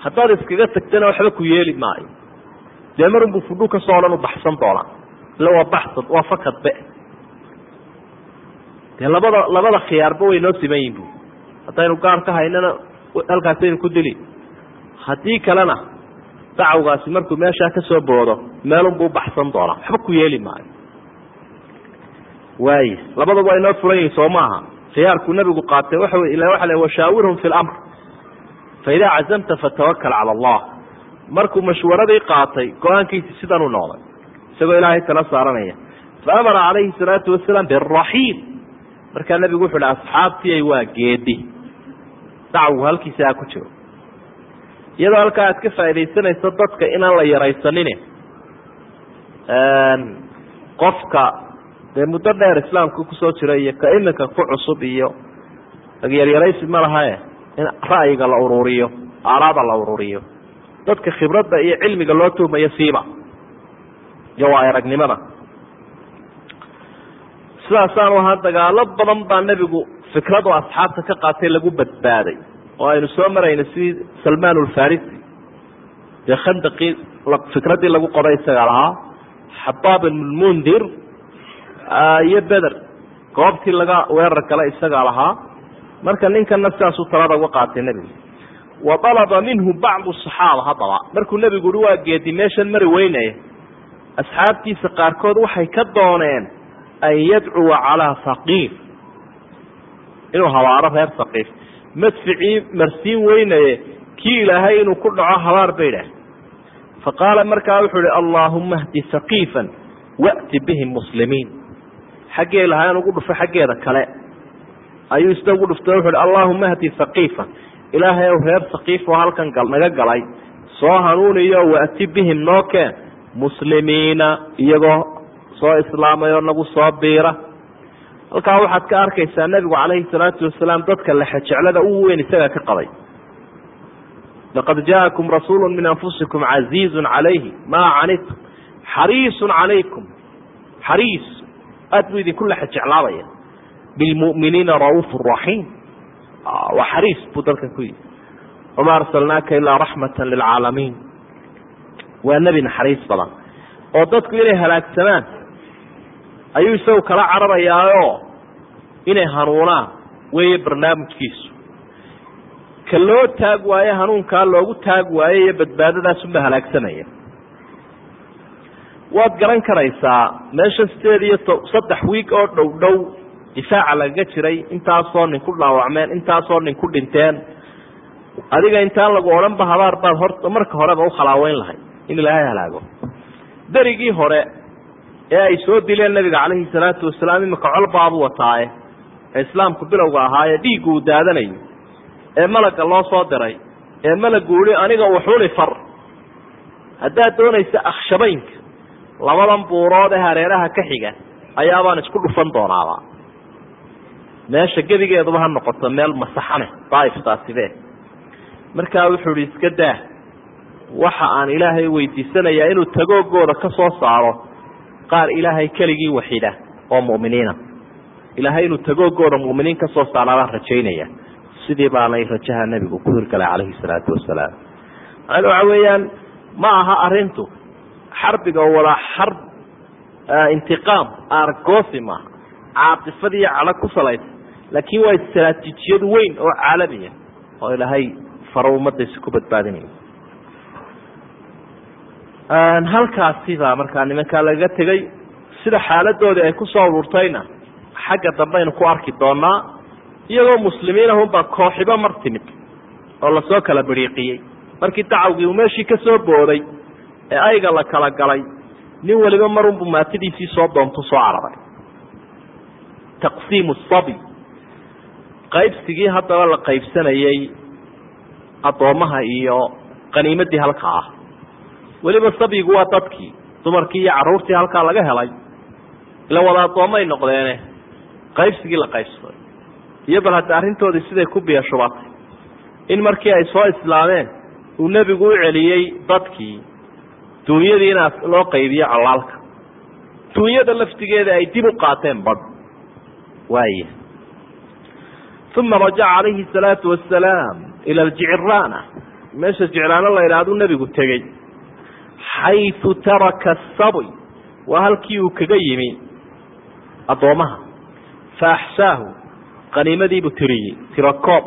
haddaad iskaga tagtana waxba ku yeeli maayo. Dee marunbuu fudhu ka soo odhan u baxsan doonaa. Ila waa baxsad waa fakadbe dee labada labada khiyaarba way noo siman yihiin bu haddaynu gaar ka haynana halkaasaynu ku dili. Haddii kalena dacwgaasi markuu meeshaa ka soo boodo meelunbuu baxsan doonaa. Waxba ku yeeli maayo. Waay labadaba waa inoo furan yihiin soo maaha khiyaarkuu nabigu qaatay waxa ila waxa le washaawirhum fi lamr fa idaa cazamta fatawakal cala allah. Markuu mashwaradii qaatay go'aankiisi sidan u noqday. Isagoo ilaahay tala saaranaya. Fa amara calayhi salaatu wasalaam biraxiil markaa nabigu wuxu hi asxaabtii waa geedi dacwu halkiisa ha ku jiro. Iyadoo halkaa aad ka faaidaysanayso dadka inaan la yaraysanine qofka dee muddo dheer islaamka ku soo jira iyo ka iminka ku cusub iyo yaryaraysi ma lahae in ra'yiga la ururiyo aaraada la ururiyo. Dadka khibradda iyo cilmiga loo tuhmayo siiba iyo waa aragnimada sidaasaanu ahaa dagaalo badan baa nebigu fikradu asxaabta ka qaatay lagu badbaaday oo aynu soo marayna sidii salmaan ulfarisi dee khandaqii fikraddii lagu qoday isaga lahaa xabaab ibnmundir iyo beder goobtii laga weerar gala isagaa lahaa. Marka ninkana sidaasuu talada uga qaatay nebigu wa dalaba minhu bacdu saxaaba haddaba. Markuu nebigu uhi waa geedi meeshan mari weynaya asxaabtiisa qaarkood waxay ka dooneen an yadcuwa calaa haqiif inuu habaaro reer haqiif madficii marsiin weynaye kii ilaahay inuu ku dhaco habaar bay idhaah fa qaala markaa wuxuu ihi allaahuma hdi haqiifan wa'ti bihim muslimiin. Xaggee lahaan ugu dhufo xaggeeda kale. Ayuu isna ugu dhuftay wuxu uhi allaahuma hdi haqiifan ilaahay ow reer haqiif oo halkan naga galay soo hanuuniyo wa'ti bihim noo keen muslimiina iyagoo soo islaamay oo nagu soo biira halkaa waxaad ka arkaysaa nebigu calayhi salaatu wasalaam dadka lexejeclada ugu weyn isagaa ka qabay. Laqad jaakum rasuulu min anfusikum casiizun calayhi maa canidtum xariisun calaykum xariis aad buu idinku lexejeclaabaya bilmu'miniina ra'uufu raxiim. Waa xariis buu dadkan ku yihi wamaa arsalnaaka ilaa raxmata lilcaalamiin. Waa nebi naxariis badan. Oo dadku inay halaagsamaan ayuu isagu kala cararayaao inay hanuunaan weeye barnaamijkiisu. Ka loo taag waaye hanuunkaa loogu taag waaye iyo badbaadadaasunba halaagsamaya waad garan karaysaa meesha sideed iyo saddex wiig oo dhow dhow difaaca lagaga jiray intaasoo nin ku dhaawacmeen intaasoo nin ku dhinteen. Adiga intaan lagu odhanba habaar baad hor marka horeba ukhalaaweyn lahay in ilaahay halaago. Derigii hore ee ay soo dileen nabiga calayhi salaatu wasalaam imika colbaabu wataaye ee islaamku bilowga ahaaye dhiiggu uu daadanayo ee malagga loo soo diray ee malagu uhi aniga uxuli far. Haddaad doonaysa akhshabaynka labadan buurood ee hareeraha ka xiga ayaabaan isku dhufan doonaaba meesha gebigeeduba ha noqoto meel masaxane daaiftaasibee markaa wuxuu ihi iska daa waxa aan ilaahay weydiisanayaa inuu tagoogooda ka soo saaro qaar ilaahay keligii waxida oo mu'miniina ilaahay inuu tagoogooda mu'miniin ka soo rajaynaya. Sidii baanay rajaha nebigu ku hirgalay calayhi salaatu wasalaam. Macana waxa weeyaan ma aha arintu xarbiga wada xarb intiqaam argosi maaha caatifad iyo ku salaysa. Laakiin waa istraatiijiyad weyn oo caalamiya oo ilaahay faro ummadiisa ku badbaadinaya. Halkaasi baa markaa nimankaa lagaga tegey sida xaaladoodii ay ku soo ururtayna xagga dambaynu ku arki doonaa iyagoo muslimiinahunbaa kooxibo mar timid oo la soo kala biriiqiyey. Markii dacawgii uu meeshii ka soo booday ee ayga la kala galay nin waliba marunbu maatidiisii soo doontu soo cararay taqsiimu sabi. Qaybsigii haddaba la qaybsanayey addoommaha iyo qaniimadii halka ah. Weliba sabyigu waa dadkii dumarkii iyo carruurtii halkaa laga helay. Ila wada addoommay noqdeene qaybsigii la qaybsaday iyo bal hadda arrintoodii siday ku biyashubatay in markii ay soo islaameen uu nebigu u celiyey dadkii duunyadiina loo qaybiyo colaalka duunyada laftigeeda ay dib u qaateen badh waaya uma rajaca calayhi salaatu wasalaam ila aljicraana. Meesha jicraano la idhaahdu nebigu tegey. Xaytu taraka asaby waa halkii uu kaga yimi. Addoommaha fa axsaahu qaniimadiibuu tiriyey tirakoob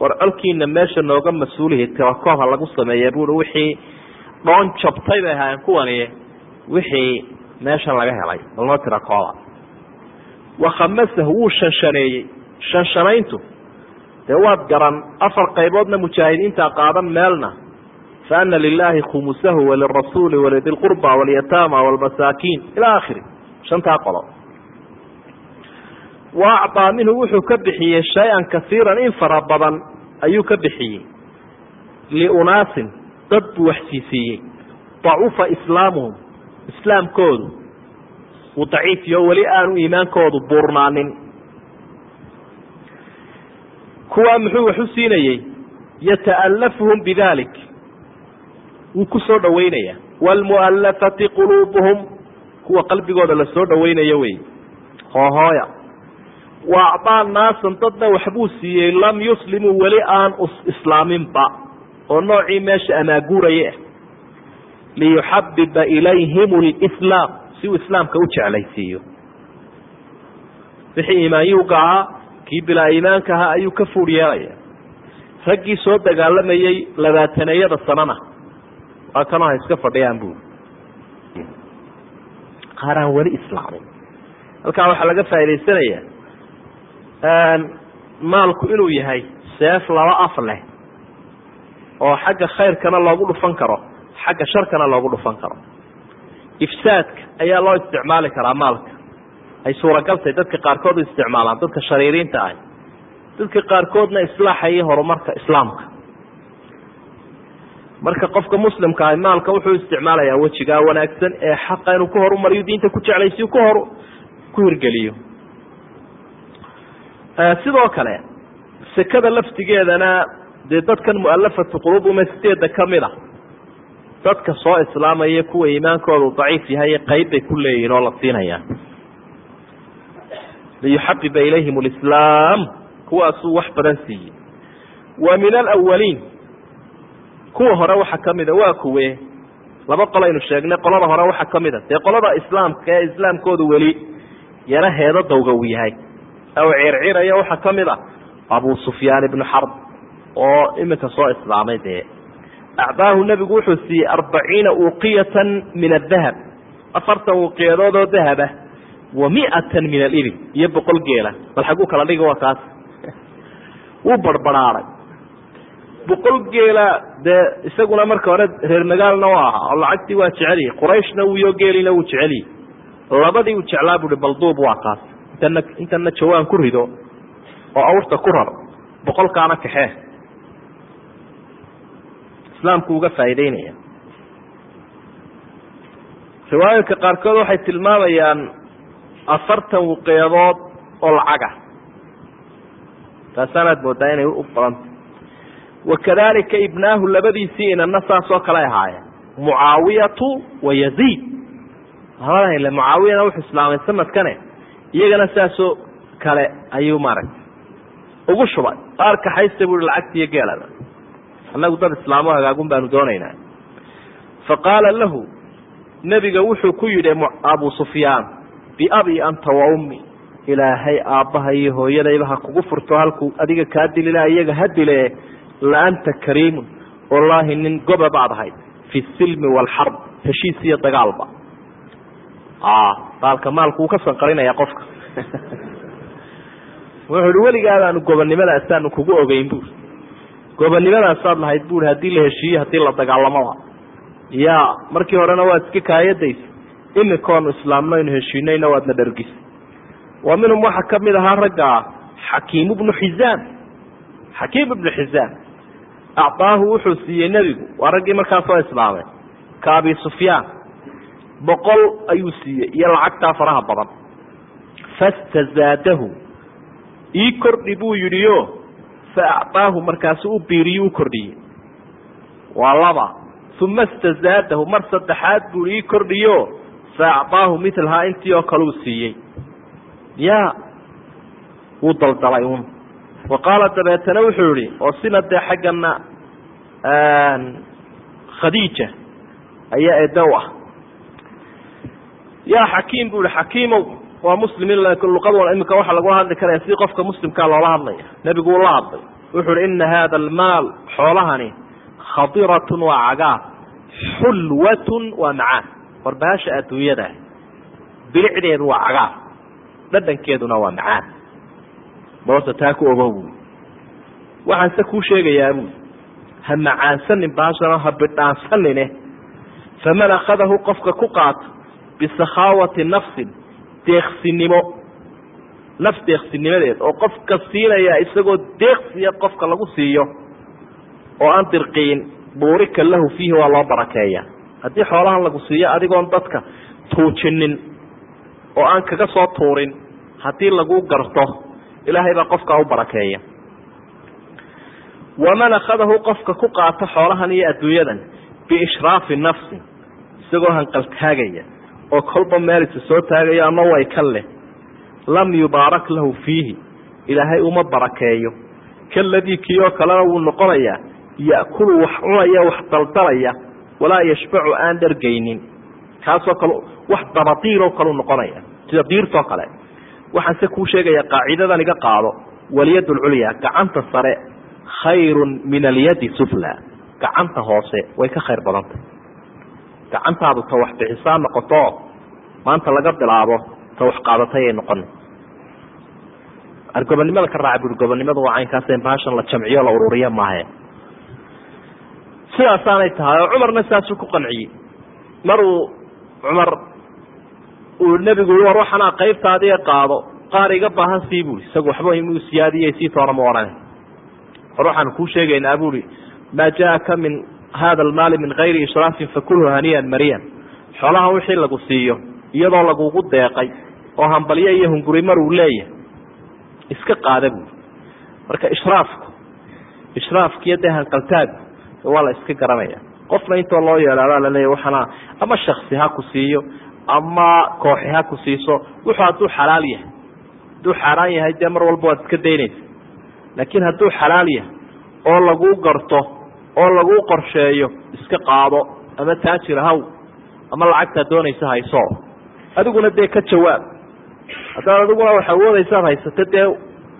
war colkiina meesha nooga mas'uulihi tirakoob ha lagu sameeya buui wixii dhoon jabtay bay ahaayeen kuwani wixii meeshan laga helay balnoo tirakooba wakhamasahu wuu shanshaneeyey. Shanshanayntu dee waad garan afar qayboodna mujaahidiinta qaadan meelna. Fa ana lilaahi khumusahu walirasuuli walidilqurba walyataama walmasaakiin ila akhiri shantaa qolo wa acdaa minhu wuxuu ka bixiyey shay-an kasiiran in fara badan ayuu ka bixiyey. Liunaasin dad buu waxsiisiiyey. Dacufa islaamuhum islaamkoodu. Uu daciifiyo weli aanu iimaankoodu buurnaanin. Kuwaa muxuu wax u siinayey yata'alafuhum bidalik wuu ku soo dhaweynaya waalmu'allafati quluubuhum kuwa qalbigooda la soo dhaweynayo wey hoohooya wa acdaa naasan dadna waxbuu siiyey lam yuslimuu weli aan islaaminba oo noocii meesha amaaguuraya ah liyuxabiba ilayhim lislaam si uu islaamka u jeclaysiiyo. Wixii iimaanyuuga ahaa kii bilaa iimaanka ahaa ayuu ka fuur yeelaya raggii soo dagaalamayey labaataneyada sanana. Waa kanoo ha iska fadhiyaan buuri qaar aan weli islaamin. Halkaa waxaa laga faa'idaysanayaa maalku inuu yahay seef laba af leh oo xagga khayrkana loogu dhufan karo xagga sharkana loogu dhufan karo. Ifsaadka ayaa loo isticmaali karaa maalka. Ay suuragaltay dadka qaarkood isticmaalaan dadka shariiriinta ah dadka qaarkoodna islaaxa horumarka islaamka. Marka qofka muslimka ah maalka wuxuu isticmaalayaa wejigaa wanaagsan ee xaqa inuu ku horumariyo diinta ku jeclaysiyo ku hor ku hirgeliyo sidoo kale sekada laftigeedana dee dadkan mualafatu quluub umasteeda ka mid a dadka soo islaamaya kuwa iimaankoodu daciif yahay qayb bay ku leeyihiin oo la siinaya liyuxabiba ilayhim lislaam kuwaasuu wax badan siiyey. Wa min alawaliin kuwa hore waxaa ka mida waa kuwe laba qol aynu sheegnay qolada hore waxaa ka mida. Dee qolada islaamka ee islaamkoodu weli yaro heedo dawga uu yahay aw circiraya waxaa ka mid a abu sufyaan ibnu xarb oo iminka soo islaamay dee. Acdaahu nebigu wuxuu siiyey arbaciina uqiyatan min adahab afartan uqiyadood oo dahaba wa miatan min alibil iyo boqol geela. Bal xaguu kala dhigi waa kaas. Wuu barbaraaday. Boqol geela dee isaguna marka hore reer magaalna u ahaa oo lacagtii waa jeceliyi qurayshna wiyo geelina wuu jeceliyi labadii uu jeclaa buui balduub waa kaas intana intana jawaan ku rido oo awrta ku rar boqolkaana kaxee islaamku uga faa'iideynaya. Riwaayinka qaarkood waxay tilmaamayaan afartan wuqeedood oo lacaga. Taasaanaad moodaa inay u badanta wakadalika ibnaahu labadiisii inana saas oo kale ahaayeen. Mucaawiyatu wa yaziid. Labada ile mucaawiyana wuxuu islaamay sanadkane iyagana saasoo kale ayuu maaragtay. Ugu shubay qaar kaxaysta bui lacagtiiyo geelada annagu dad islaamo hagaagun baanu doonaynaa. Fa qaala lahu nebiga wuxuu ku yidhi abu sufyaan biabi anta wa ummi. Ilaahay aabbaha iyo hooyadayba ha kugu furto halkuu adiga kaa dilila iyaga ha dile la anta kariimun. Wallaahi nin goba baad ahayd fi silmi waalxarb heshiis iyo dagaalba baalka maalku wuu ka sanqarinaya qofka. Wuxuu ihi weligaadaanu gobonnimadaasaaanu kugu ogeyn buuri gobonnimadaasaad lahayd buuri haddii la heshiiyo haddii la dagaalamaba ya markii horena waad iska kaayadaysa. Iminkoonu islaamnaynu heshiinayna waadna dhargisa wa minhum waxaa ka mid ahaa raggaa xakiim bnu xizaam xakiim ibnu xizaam acdaahu wuxuu siiyey nebigu. Waa raggii markaa soo islaamay. Ka abi sufyaan boqol ayuu siiyey iyo lacagtaa faraha badan. Fastazaadahu ii kordhi buu yidhi o fa acطaahu markaasu u biiriyo u kordhiyey. Waa laba. Uma istazaadahu mar saddexaad buu ii kordhiyo fa acطaahu milhaa intii oo kale uu siiyey. Ya wuu daldalay un wa qaala dabeetana wuxuu yihi oo sina dee xaggana khadiija ayaa eedow ah yaa xakiim bu ihi xakiimow waa muslimin luqada imika waxaa lagula hadli karaya si qofka muslimkaa loola hadlaya. Nebigu uu la hadlay. Wuxu uhi ina hada almaal xoolahani khadiratun waa cagaar xulwatun waa macaan warbaasha adduunyada bilicdeedu waa cagaar dhadhankeeduna waa macaan. Boorta taa ku ogow buui waxaan se kuu sheegayaa buui ha macaansanin baashano ha bidhaansanine faman qofka ku qaato bisakhaawati nafsin deeksinimo naf deeksinimadeed oo qofka siinaya isagoo deeksiya qofka lagu siiyo. oo aan dirqiin buurika lahu fiihi waa loo barakeeya. haddii xoolahan lagu siiyo adigoon dadka tuujinin oo aan kaga soo tuurin haddii lagu garto ilaahay baa qofkaa u barakeeya. waman akhadahu qofka ku qaato xoolahan iyo adduunyadan biishraafi nafsin isagoo hanqaltaagaya oo kolba meelisa soo taagayo ama way ka leh lam yubaarak lahu fiihi ilaahay uma barakeeyo. Kaladii kii oo kalena wuu noqonayaa ya'kulu wax cunaya wax daldalaya walaa yashbacu aan dhargaynin. Kaasoo kale wax dabadiiroo kaleu noqonaya sida diirtoo kale. Waxaan se kuu sheegaya qaacidadan iga qaado walyad lculya gacanta sare khayrun min alyadi sufla. Gacanta hoose way ka khayr badantay gacantaadu ta wax bixisaa noqoto maanta laga bilaabo ta wax qaadatay ay noqon. Gobonnimada ka raaca bui gobonnimadu waa caynkaas baashan la jamciyo la ururiya maahe. Sidaasaanay tahay oo cumarna saasuu ku qanciyey. Maruu cumar uu nebigu i war waxanaa qaybtaadiie qaado qaar iga baahan sii bui isagu waxba imuu siyaadiye sii toona ma odhan war waxaanu kuu sheegaynaa buui maa jaaka min hada almaali min gayri ishraafin fakulhu haniyan mariyan xoolahan wixii lagu siiyo iyadoo lagugu deeqay oo hambalyo iyo hunguri mar uu leeyahay iska qaada buui marka ishraafku ishraafkiiyo dee hanqaltaagu waa la iska garanaya qofna intoo loo yeedhaabaa laleeya waxaana ama shaksi ha ku siiyo ama kooxi ha ku siiso wuxuu hadduu xalaal yahay hadduu xaaraan yahay dee mar walba waad iska daynaysa laakiin hadduu xalaal yahay oo laguu garto oo laguu qorsheeyo iska qaado ama taajir haw ama lacagtaa doonaysa hayso. Adiguna dee ka jawaab. Haddaad adiguna wax awoodaysaad haysato dee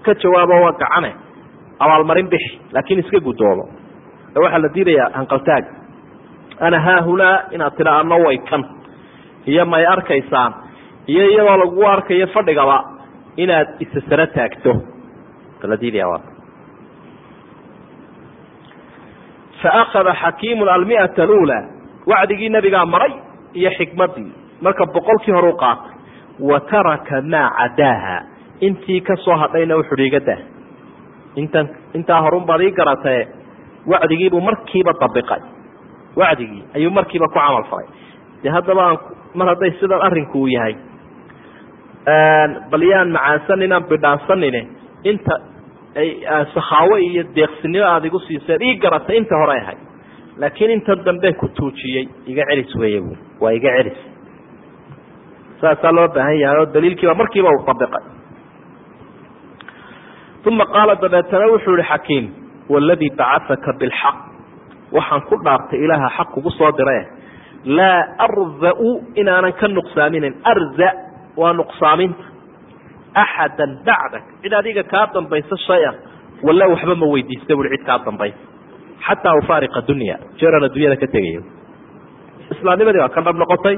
ka jawaabo waa gacane. Abaalmarin bixi laakiin iska guddoomo ee waxaa la diidayaa hanqaltaag ana haahunaa inaad tidha ano way kan. Iyo may arkaysaan. Iyo iyadoo lagu arkayo fadhigaba inaad isa saro taagto. La diidaya waa faakada xakiimu almiata alula wacdigii nabigaa maray iyo xikmadii marka boqolkii hore u qaatay wa taraka maa cadaaha intii ka soo hadhayna wuxuuhi iga dah intan intaa horun baad ii garatae wacdigiibuu markiiba dabiqay wacdigii ayuu markiiba ku camal falay dee haddaba aan mar hadday sidan arrinku uu yahay bal yaan macaansanin aan bidhaansanine inta sakhaawe iyo deeqsinimo aada igu siiseen ii garatay inta hore ahay laakiin intan dambe ku tuujiyey iga celis weeye bu waa iga celis. Saasaa loo baahan yahay oo daliilkiiba markiiba uu dabiqay uma qaala dabeetana wuxuu ihi xakiim waladii bacasaka bilxaq. Waxaan ku dhaartay ilaaha xaq kugu soo dire laa arzau inaanan ka nuqsaaminin. Arza waa nuqsaaminta axada bacdak cid adiga kaa dambaysa shay-a walla waxba ma weydiista bui cid kaa dambaysa xataa ufaariqa dunya jeeran addunyada ka tegayo islaamnimadii baa ka dhab noqotay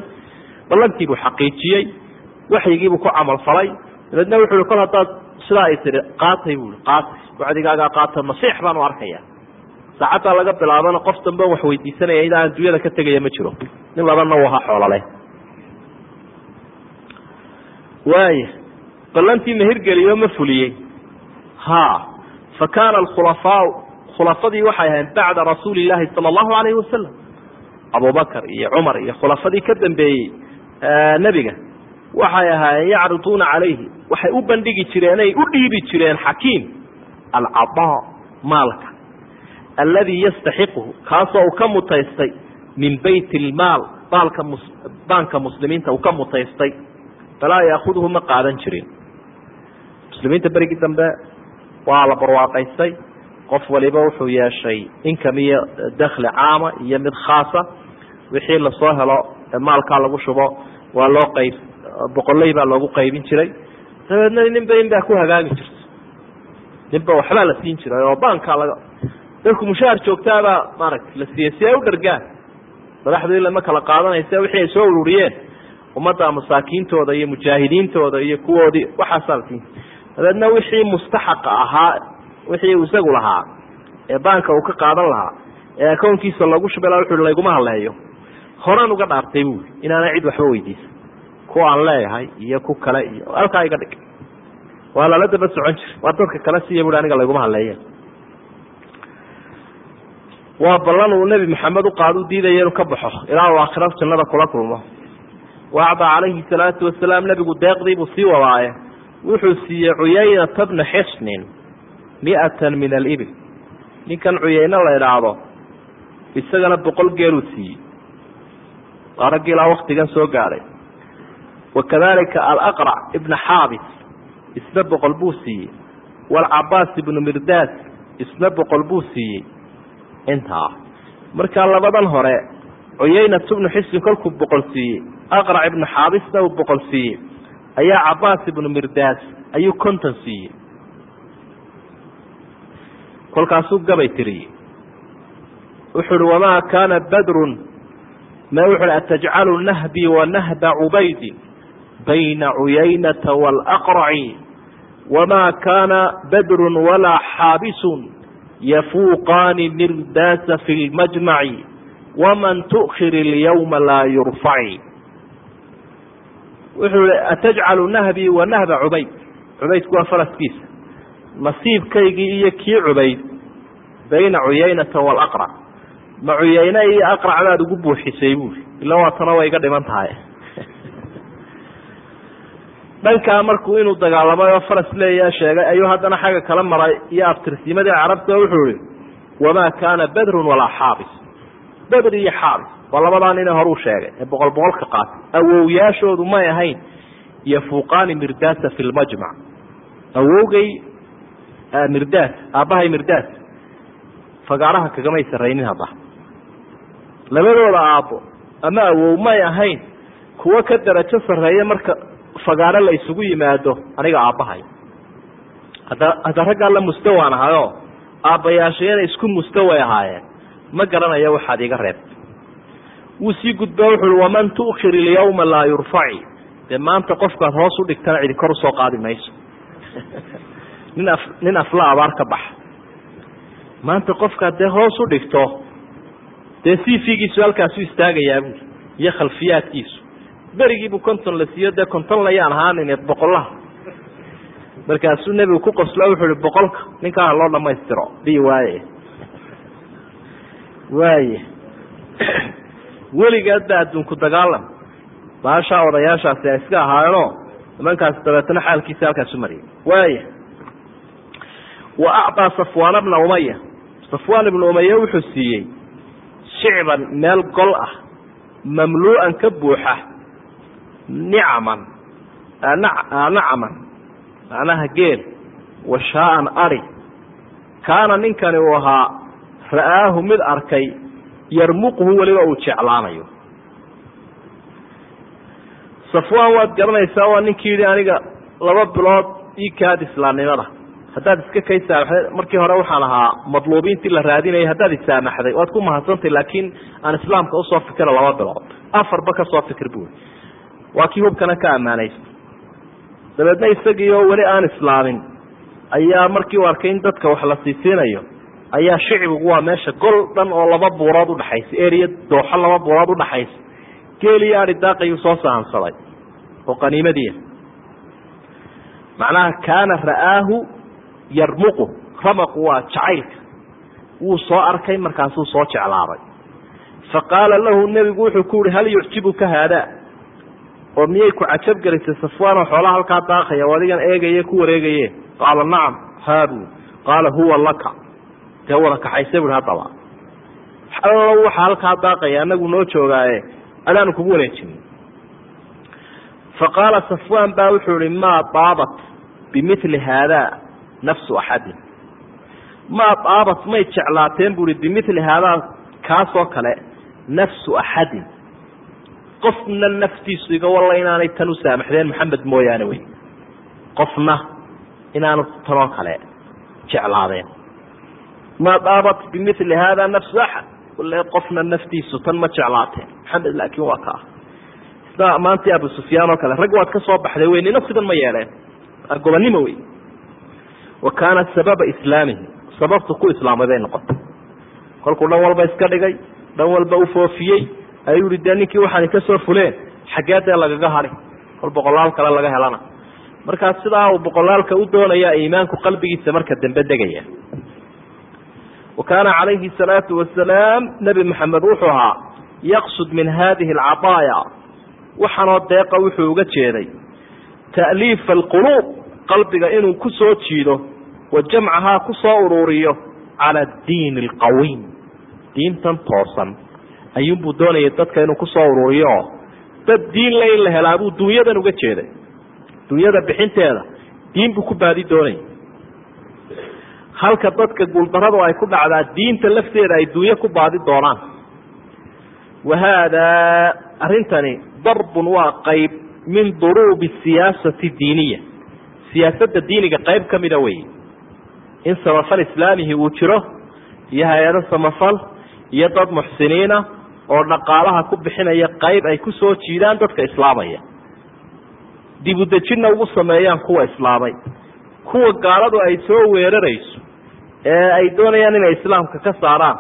ballantiibuu xaqiijiyey waxyigiibuu ku camal falay dabeedna wuxu i kol haddaad sidaa ay tihi qaatay bui qaatay wacdigaagaa qaata masiix baan u arkaya saacaddaa laga bilaabana qof dambe wax weydiisanaya inaan adduunyada ka tegaya ma jiro nin labana u ahaa xoolale waaya ballantii ma hirgeliyo ma fuliyey. Ha fa kaana alkhulafaau khulafadii waxay ahayn bacda rasuuli illaahi sala allahu alayhi wasalam abubakar iyo cumar iyo khulafadii ka dambeeyey nebiga waxay ahaayeen yacriduuna calayhi waxay u bandhigi jireen ay u dhiibi jireen xakiim alcadaa maalka alladii yastaxiquhu kaasoo uu ka mutaystay min bayt ilmaal baalka baanka muslimiinta uu ka mutaystay. Falaa yaakuduhu ma qaadan jirin muslimiinta berigii dambe waa la barwaaqaystay. Qof waliba wuxuu yeeshay income iyo dakli caama iyo mid khaasa. Wixii la soo helo maalkaa lagu shubo waa loo qayb boqoley baa loogu qaybin jiray. Dabeedna ninba in baa ku hagaagi jirta ninba waxbaa la siin jiray oo baankaa laga dadku mushaar joogtaabaa maaragtay la siiyey si ay u dhargaan. Madaxdii lama kala qaadanaysa wixii ay soo ururiyeen. Ummadda masaakiintooda iyo mujaahidiintooda iyo kuwoodii waxaasaa la siin dabeedna wixii mustaxaqa ahaa wixii isagu lahaa ee baanka uu ka qaadan lahaa ee akownkiisa lagu shubay la wuxu layguma hadleeyo horaan uga dhaartay buui inaana cid waxba weydiisan ku aan leeyahay iyo ku kale iyo halkaa iga dhig. Waa lala daba socon jira waa dadka kale siiya bui aniga layguma hadleeye waa ballan uu nebi maxamed uqaado u diidaya inuu ka baxo. Ilaa uu aakhira jannada kula kulmo. Wacda calayhi salaatu wasalaam nebigu deeqdiibuu sii wadaaye wuxuu siiyey cuyaynata bna xisnin miatan min alibil. Ninkan cuyayne la idhaahdo isagana boqol geeluu siiyey. Waa raggii ilaa waktigan soo gaadhay wakadalika alaqrac ibna xaabis isna boqol buu siiyey. Waalcabaas ibnu mirdaas isna boqol buu siiyey. Intaa markaa labadan hore cuyaynat ibnu xisnin kolkuu boqol siiyey. Aqrac ibnu xaabisna uu boqol siiyey ayaa cabaas ibnu mirdaas ayuu konton siiyey. Kolkaasuu gabay tiriyey wuxu uhi wamaa kaana badrun? Ma wuxu uhi atajcalu nahbii wanahba cubaydin bayna cuyaynata waalaqraci wamaa kaana badrun walaa xaabisun yafuuqaani mirdaasa fi lmajmaci waman tu'khir ilyawma laa yurfaci wuxuu ihi atajcalu nahbii wa nahba cubayd. Cubaydku waa faraskiisa. Nasiibkaygii iyo kii cubayd bayna cuyaynata waalaqrac ma cuyayne iyo aqrac baad ugu buuxisay buuri ila waatana way iga dhiman tahay. Dhankaa markuu inuu dagaalamay oo faras leeya sheegay ayuu haddana xagga kala maray? Iyo abtirsiimadii carabta wuxuu ihi wamaa kaana badrun walaa xaabis bedr iyo xaabis waa labadaa nine horuu sheegay. Ee boqol boqolka qaatay awowyaashoodu may ahayn. Yafuuqaani mirdaasa fi lmajmac awowgay mirdaas aabbahay mirdaas. Fagaaraha kagamay saraynin hadda. Labadooda aabbo ama awow may ahayn. Kuwo ka darajo sarreeya marka fagaaro la isugu yimaado aniga aabbahay. Hadda raggaa la mustawaan ahayo aabbayaashayana isku mustaway ahaayeen ma garanayo waxaad iga reebta wuu sii gudba wuxu uhi waman tu'khir ilyawma laa yurfaci dee maanta qofkaad hoos u dhigtana cidi kor u soo qaadi mayso. Nin af nin afla abaar ka baxa. Maanta qofkaad dee hoos u dhigto dee cv-giisu halkaasu istaagayaa buui iyo khalfiyaadkiisu. Berigiibuu konton la siiyo dee konton layaan ahaanin boqolaha. Markaasuu nebigu ku qoslo wuxuu ihi boqolka ninkaa loo dhamaystiro dii waaye waaye weligeed ba adduunku dagaalam baashaa odayaashaasi ay iska ahaayeenoo nimankaasi dabeetana xaalkiisa halkaasu mariyay. Waaya wa acطaa safwaana bna umaya safwaan ibnu umaya wuxuu siiyey shicban meel gol ah mamluu'an ka buuxa nicaman nacaman macnaha geel washaaan ari. Kaana ninkani uu ahaa ra'aahu mid arkay yarmuquhu weliba uu jeclaanayo. Safwaan waad garanaysaa waa ninkii yidhi aniga laba bilood ii kaad islaamnimada. Haddaad iska kay markii hore waxaan ahaa madluubiintii la raadinayay haddaad isaamaxday waad ku mahadsantay laakiin aan islaamka u soo fikira laba bilood. Afarba ka soo fikir bui waa kii hubkana ka ammaanaysta dabeedna isagii oo weli aan islaamin ayaa markii u arkay in dadka wax la siisiinayo ayaa shicbigu waa meesha gol dhan oo laba buurood udhaxaysa eriya dooxo laba buurood udhaxaysa geeliyo ari daaqayuu soo sahansaday oo qaniimadiia macnaha kaana ra'aahu yarmuqu ramaqu waa jacaylka. Wuu soo arkay markaasuu soo jeclaaday. Fa qaala lahu nebigu wuxuu ku yihi hal yucjibuka haadaa? Oo miyay ku cajab gelisay safwaanoo xoolaha halkaa daaqaya oo adigan eegaye ku wareegaye qaala nacam haabu qaala huwa laka dee wada kaxaysa bui haddaba allo waxa halkaa daaqaya anagu noo joogaaye adaanu kugu wareejin. Fa qaala safwaan baa wuxuu ihi maa daabat bimili haadaa nafsu axadin. Maa daabat may jeclaateen bu ihi bimili haadaa kaasoo kale nafsu axadin. Qofna naftiisu iga walla inaanay tan u maxamed mooyaane wey. Qofna inaanu tanoo kale jeclaadeen maa daabat bimili hada nafsu axad le qofna naftiisu tan ma jeclaateen maxamed laakiin waa kaa isna maantii abu sufyaan oo kale rag waad ka baxday wey nina sidan ma yeeleen gobonimo wey wa kaana sababa islaamihi sababtu ku islaamay noqotay kolkuu dhan walba iska dhigay dhan walba u foofiyey ayuu yihi dee ninkii waxaani ka soo fuleen xaggee dee lagaga hadhi kol boqolaal kale laga helana markaa sidaa uu boqolaalka u doonaya iimaanku qalbigiisa marka dambe degaya wa kaana calayhi salaatu wasalaam nebi maxamed wuxuu ahaa yaqsud min hadihi alcadaaya waxaanoo deeqa wuxuu uga jeeday ta'liifa alquluub qalbiga inuu ku soo jiido wa jamcahaa ku soo ururiyo cala addiini alqawiim diintan toosan. Ayuunbuu doonayay dadka inuu ku soo ururiyo oo dad diin le in la helaa buu dunyadan uga jeeday. Dunyada bixinteeda diin buu ku baadi doonayay halka dadka guuldaradu ay ku dhacdaa diinta lafteeda ay dunyo ku baadi doonaan. Wa haadaa arrintani darbun waa qayb min duruubi siyaasati diiniya. Siyaasadda diiniga qayb ka mida wey in samafal islaamihi uu jiro iyo hay'ado samafal iyo dad muxsiniina oo dhaqaalaha ku bixinaya qayb ay ku soo jiidaan dadka islaamaya. Dib udejinna ugu sameeyaan kuwa islaamay. Kuwa gaaladu ay soo weerarayso ee ay doonayaan inay islaamka ka saaraan.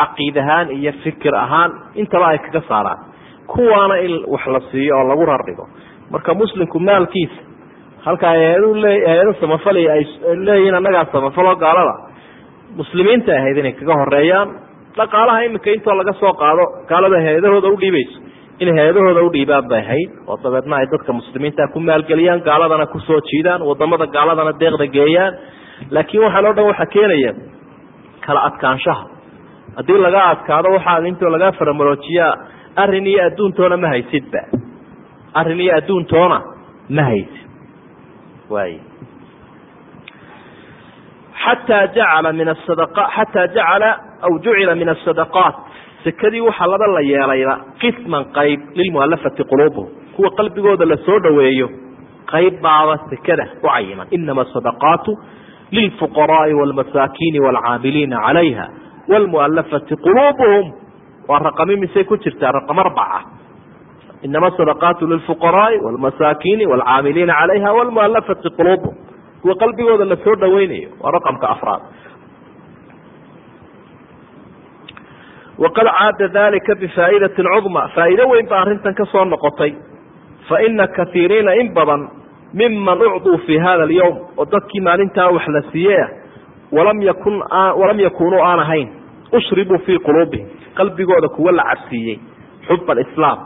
Caqiid ahaan iyo fikir ahaan intaba ay kaga saaraan. Kuwaana in wax la siiyo oo lagu rardhigo. Marka muslimku maalkiisa halka hay'adu le hay'ado samafal ay leeyihiin annagaa samafaloo gaalada muslimiinta ahayd inay kaga horeeyaan dhaqaalaha iminka intoo laga soo qaado gaalada hay'adahooda udhiibayso inay hay'adahooda udhiibaan bay ahayd oo dabeedna ay dadka muslimiinta ku maalgeliyaan gaaladana ku soo jiidaan waddamada gaaladana deeqda geeyaan laakiin waxaan o dhan waxaa keenaya kala adkaanshaha. Haddii laga adkaado waxaa intoo laga faramaroojiyaa arrin iyo adduuntoona ma haysidba. Arrin iyo adduuntoona ma haysid. Waay. Xataa jacala min asadqa xataa jacala aw jucila min asadaqaat sekadii waxaa laba la yeelayba qisman qayb lilmualafati quluubuhum kuwa qalbigooda la soo qayb baaba sekada u cayiman. Inama sadaqaatu lilfuqaraa'i waalmasaakiini waalcaamiliina calayha waalmualafati quluubuhum waa raqami misay ku jirtaa raqam arbaca inama sadaqaatu lilfuqaraa'i waalmasaakiini waalcaamiliina calayha waalmualafati quluubuhum kuwa qalbigooda la soo dhaweynayo waa raqamka afraad waqad caada dalika bifaa'idatin cudmaa faa'iido weyn ba arrintan ka noqotay fa ina kaiiriina in badan miman ucduu fi hada alyowm oo dadkii maalintaa wax la siiyeah walam yakun walam yakunuu aan ahayn ushribuu fii quluubihim qalbigooda kuwa la cabsiiyey xub alislaam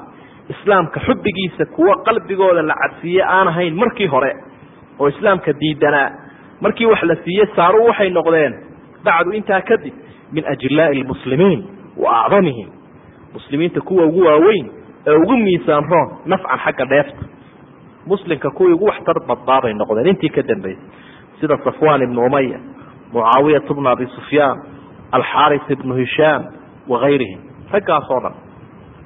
islaamka xubigiisa kuwa qalbigooda la cabsiiyey aan ahayn markii hore oo islaamka diidanaa. Markii wax la siiyey saaruu waxay noqdeen bacdu intaa kadib min ajilaai lmuslimiin wa acdamihim muslimiinta kuwa ugu waaweyn ee ugu miisaan roon nafcan xagga dheefta muslimka kuwii ugu waxtar badbaabay noqdeen. Intii ka dambeysay sida safwan ibnu umaya mucaawiyat bnu abi sufyaan alxaris ibnu hishaam wagayrihim raggaas oo dhan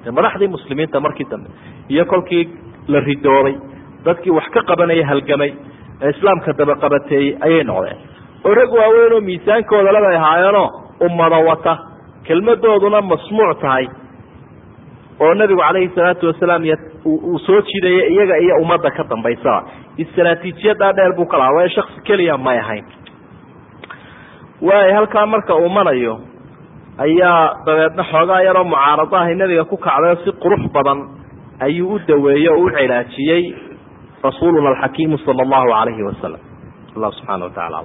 de madaxdii muslimiinta markii dambe iyo kolkii la ridoobay dadkii wax ka qabanaya halgamay ee islaamka dabaqabateeyey ayay noqdeen. Oo rag waaweyn oo miisaankooda labay ahaayeenoo ummada wata kelmadooduna masmuuc tahay oo nabigu calayhi salaatu wasalaam uu soo jidaya iyaga iyo ummadda ka dambaysaba istaraatiijiyadaa dheer buu ka lahaa waayo shaksi keliya may ahayn. Waayo halkaa marka uu marayo ayaa dabeedna xoogaa yaroo mucaarado ahay nabiga ku kacdayo si qurux badan ayuu u daweeyey oo u cilaajiyey rasuuluna alxakiimu sala allahu calayhi wasalam allah subxana wa tacala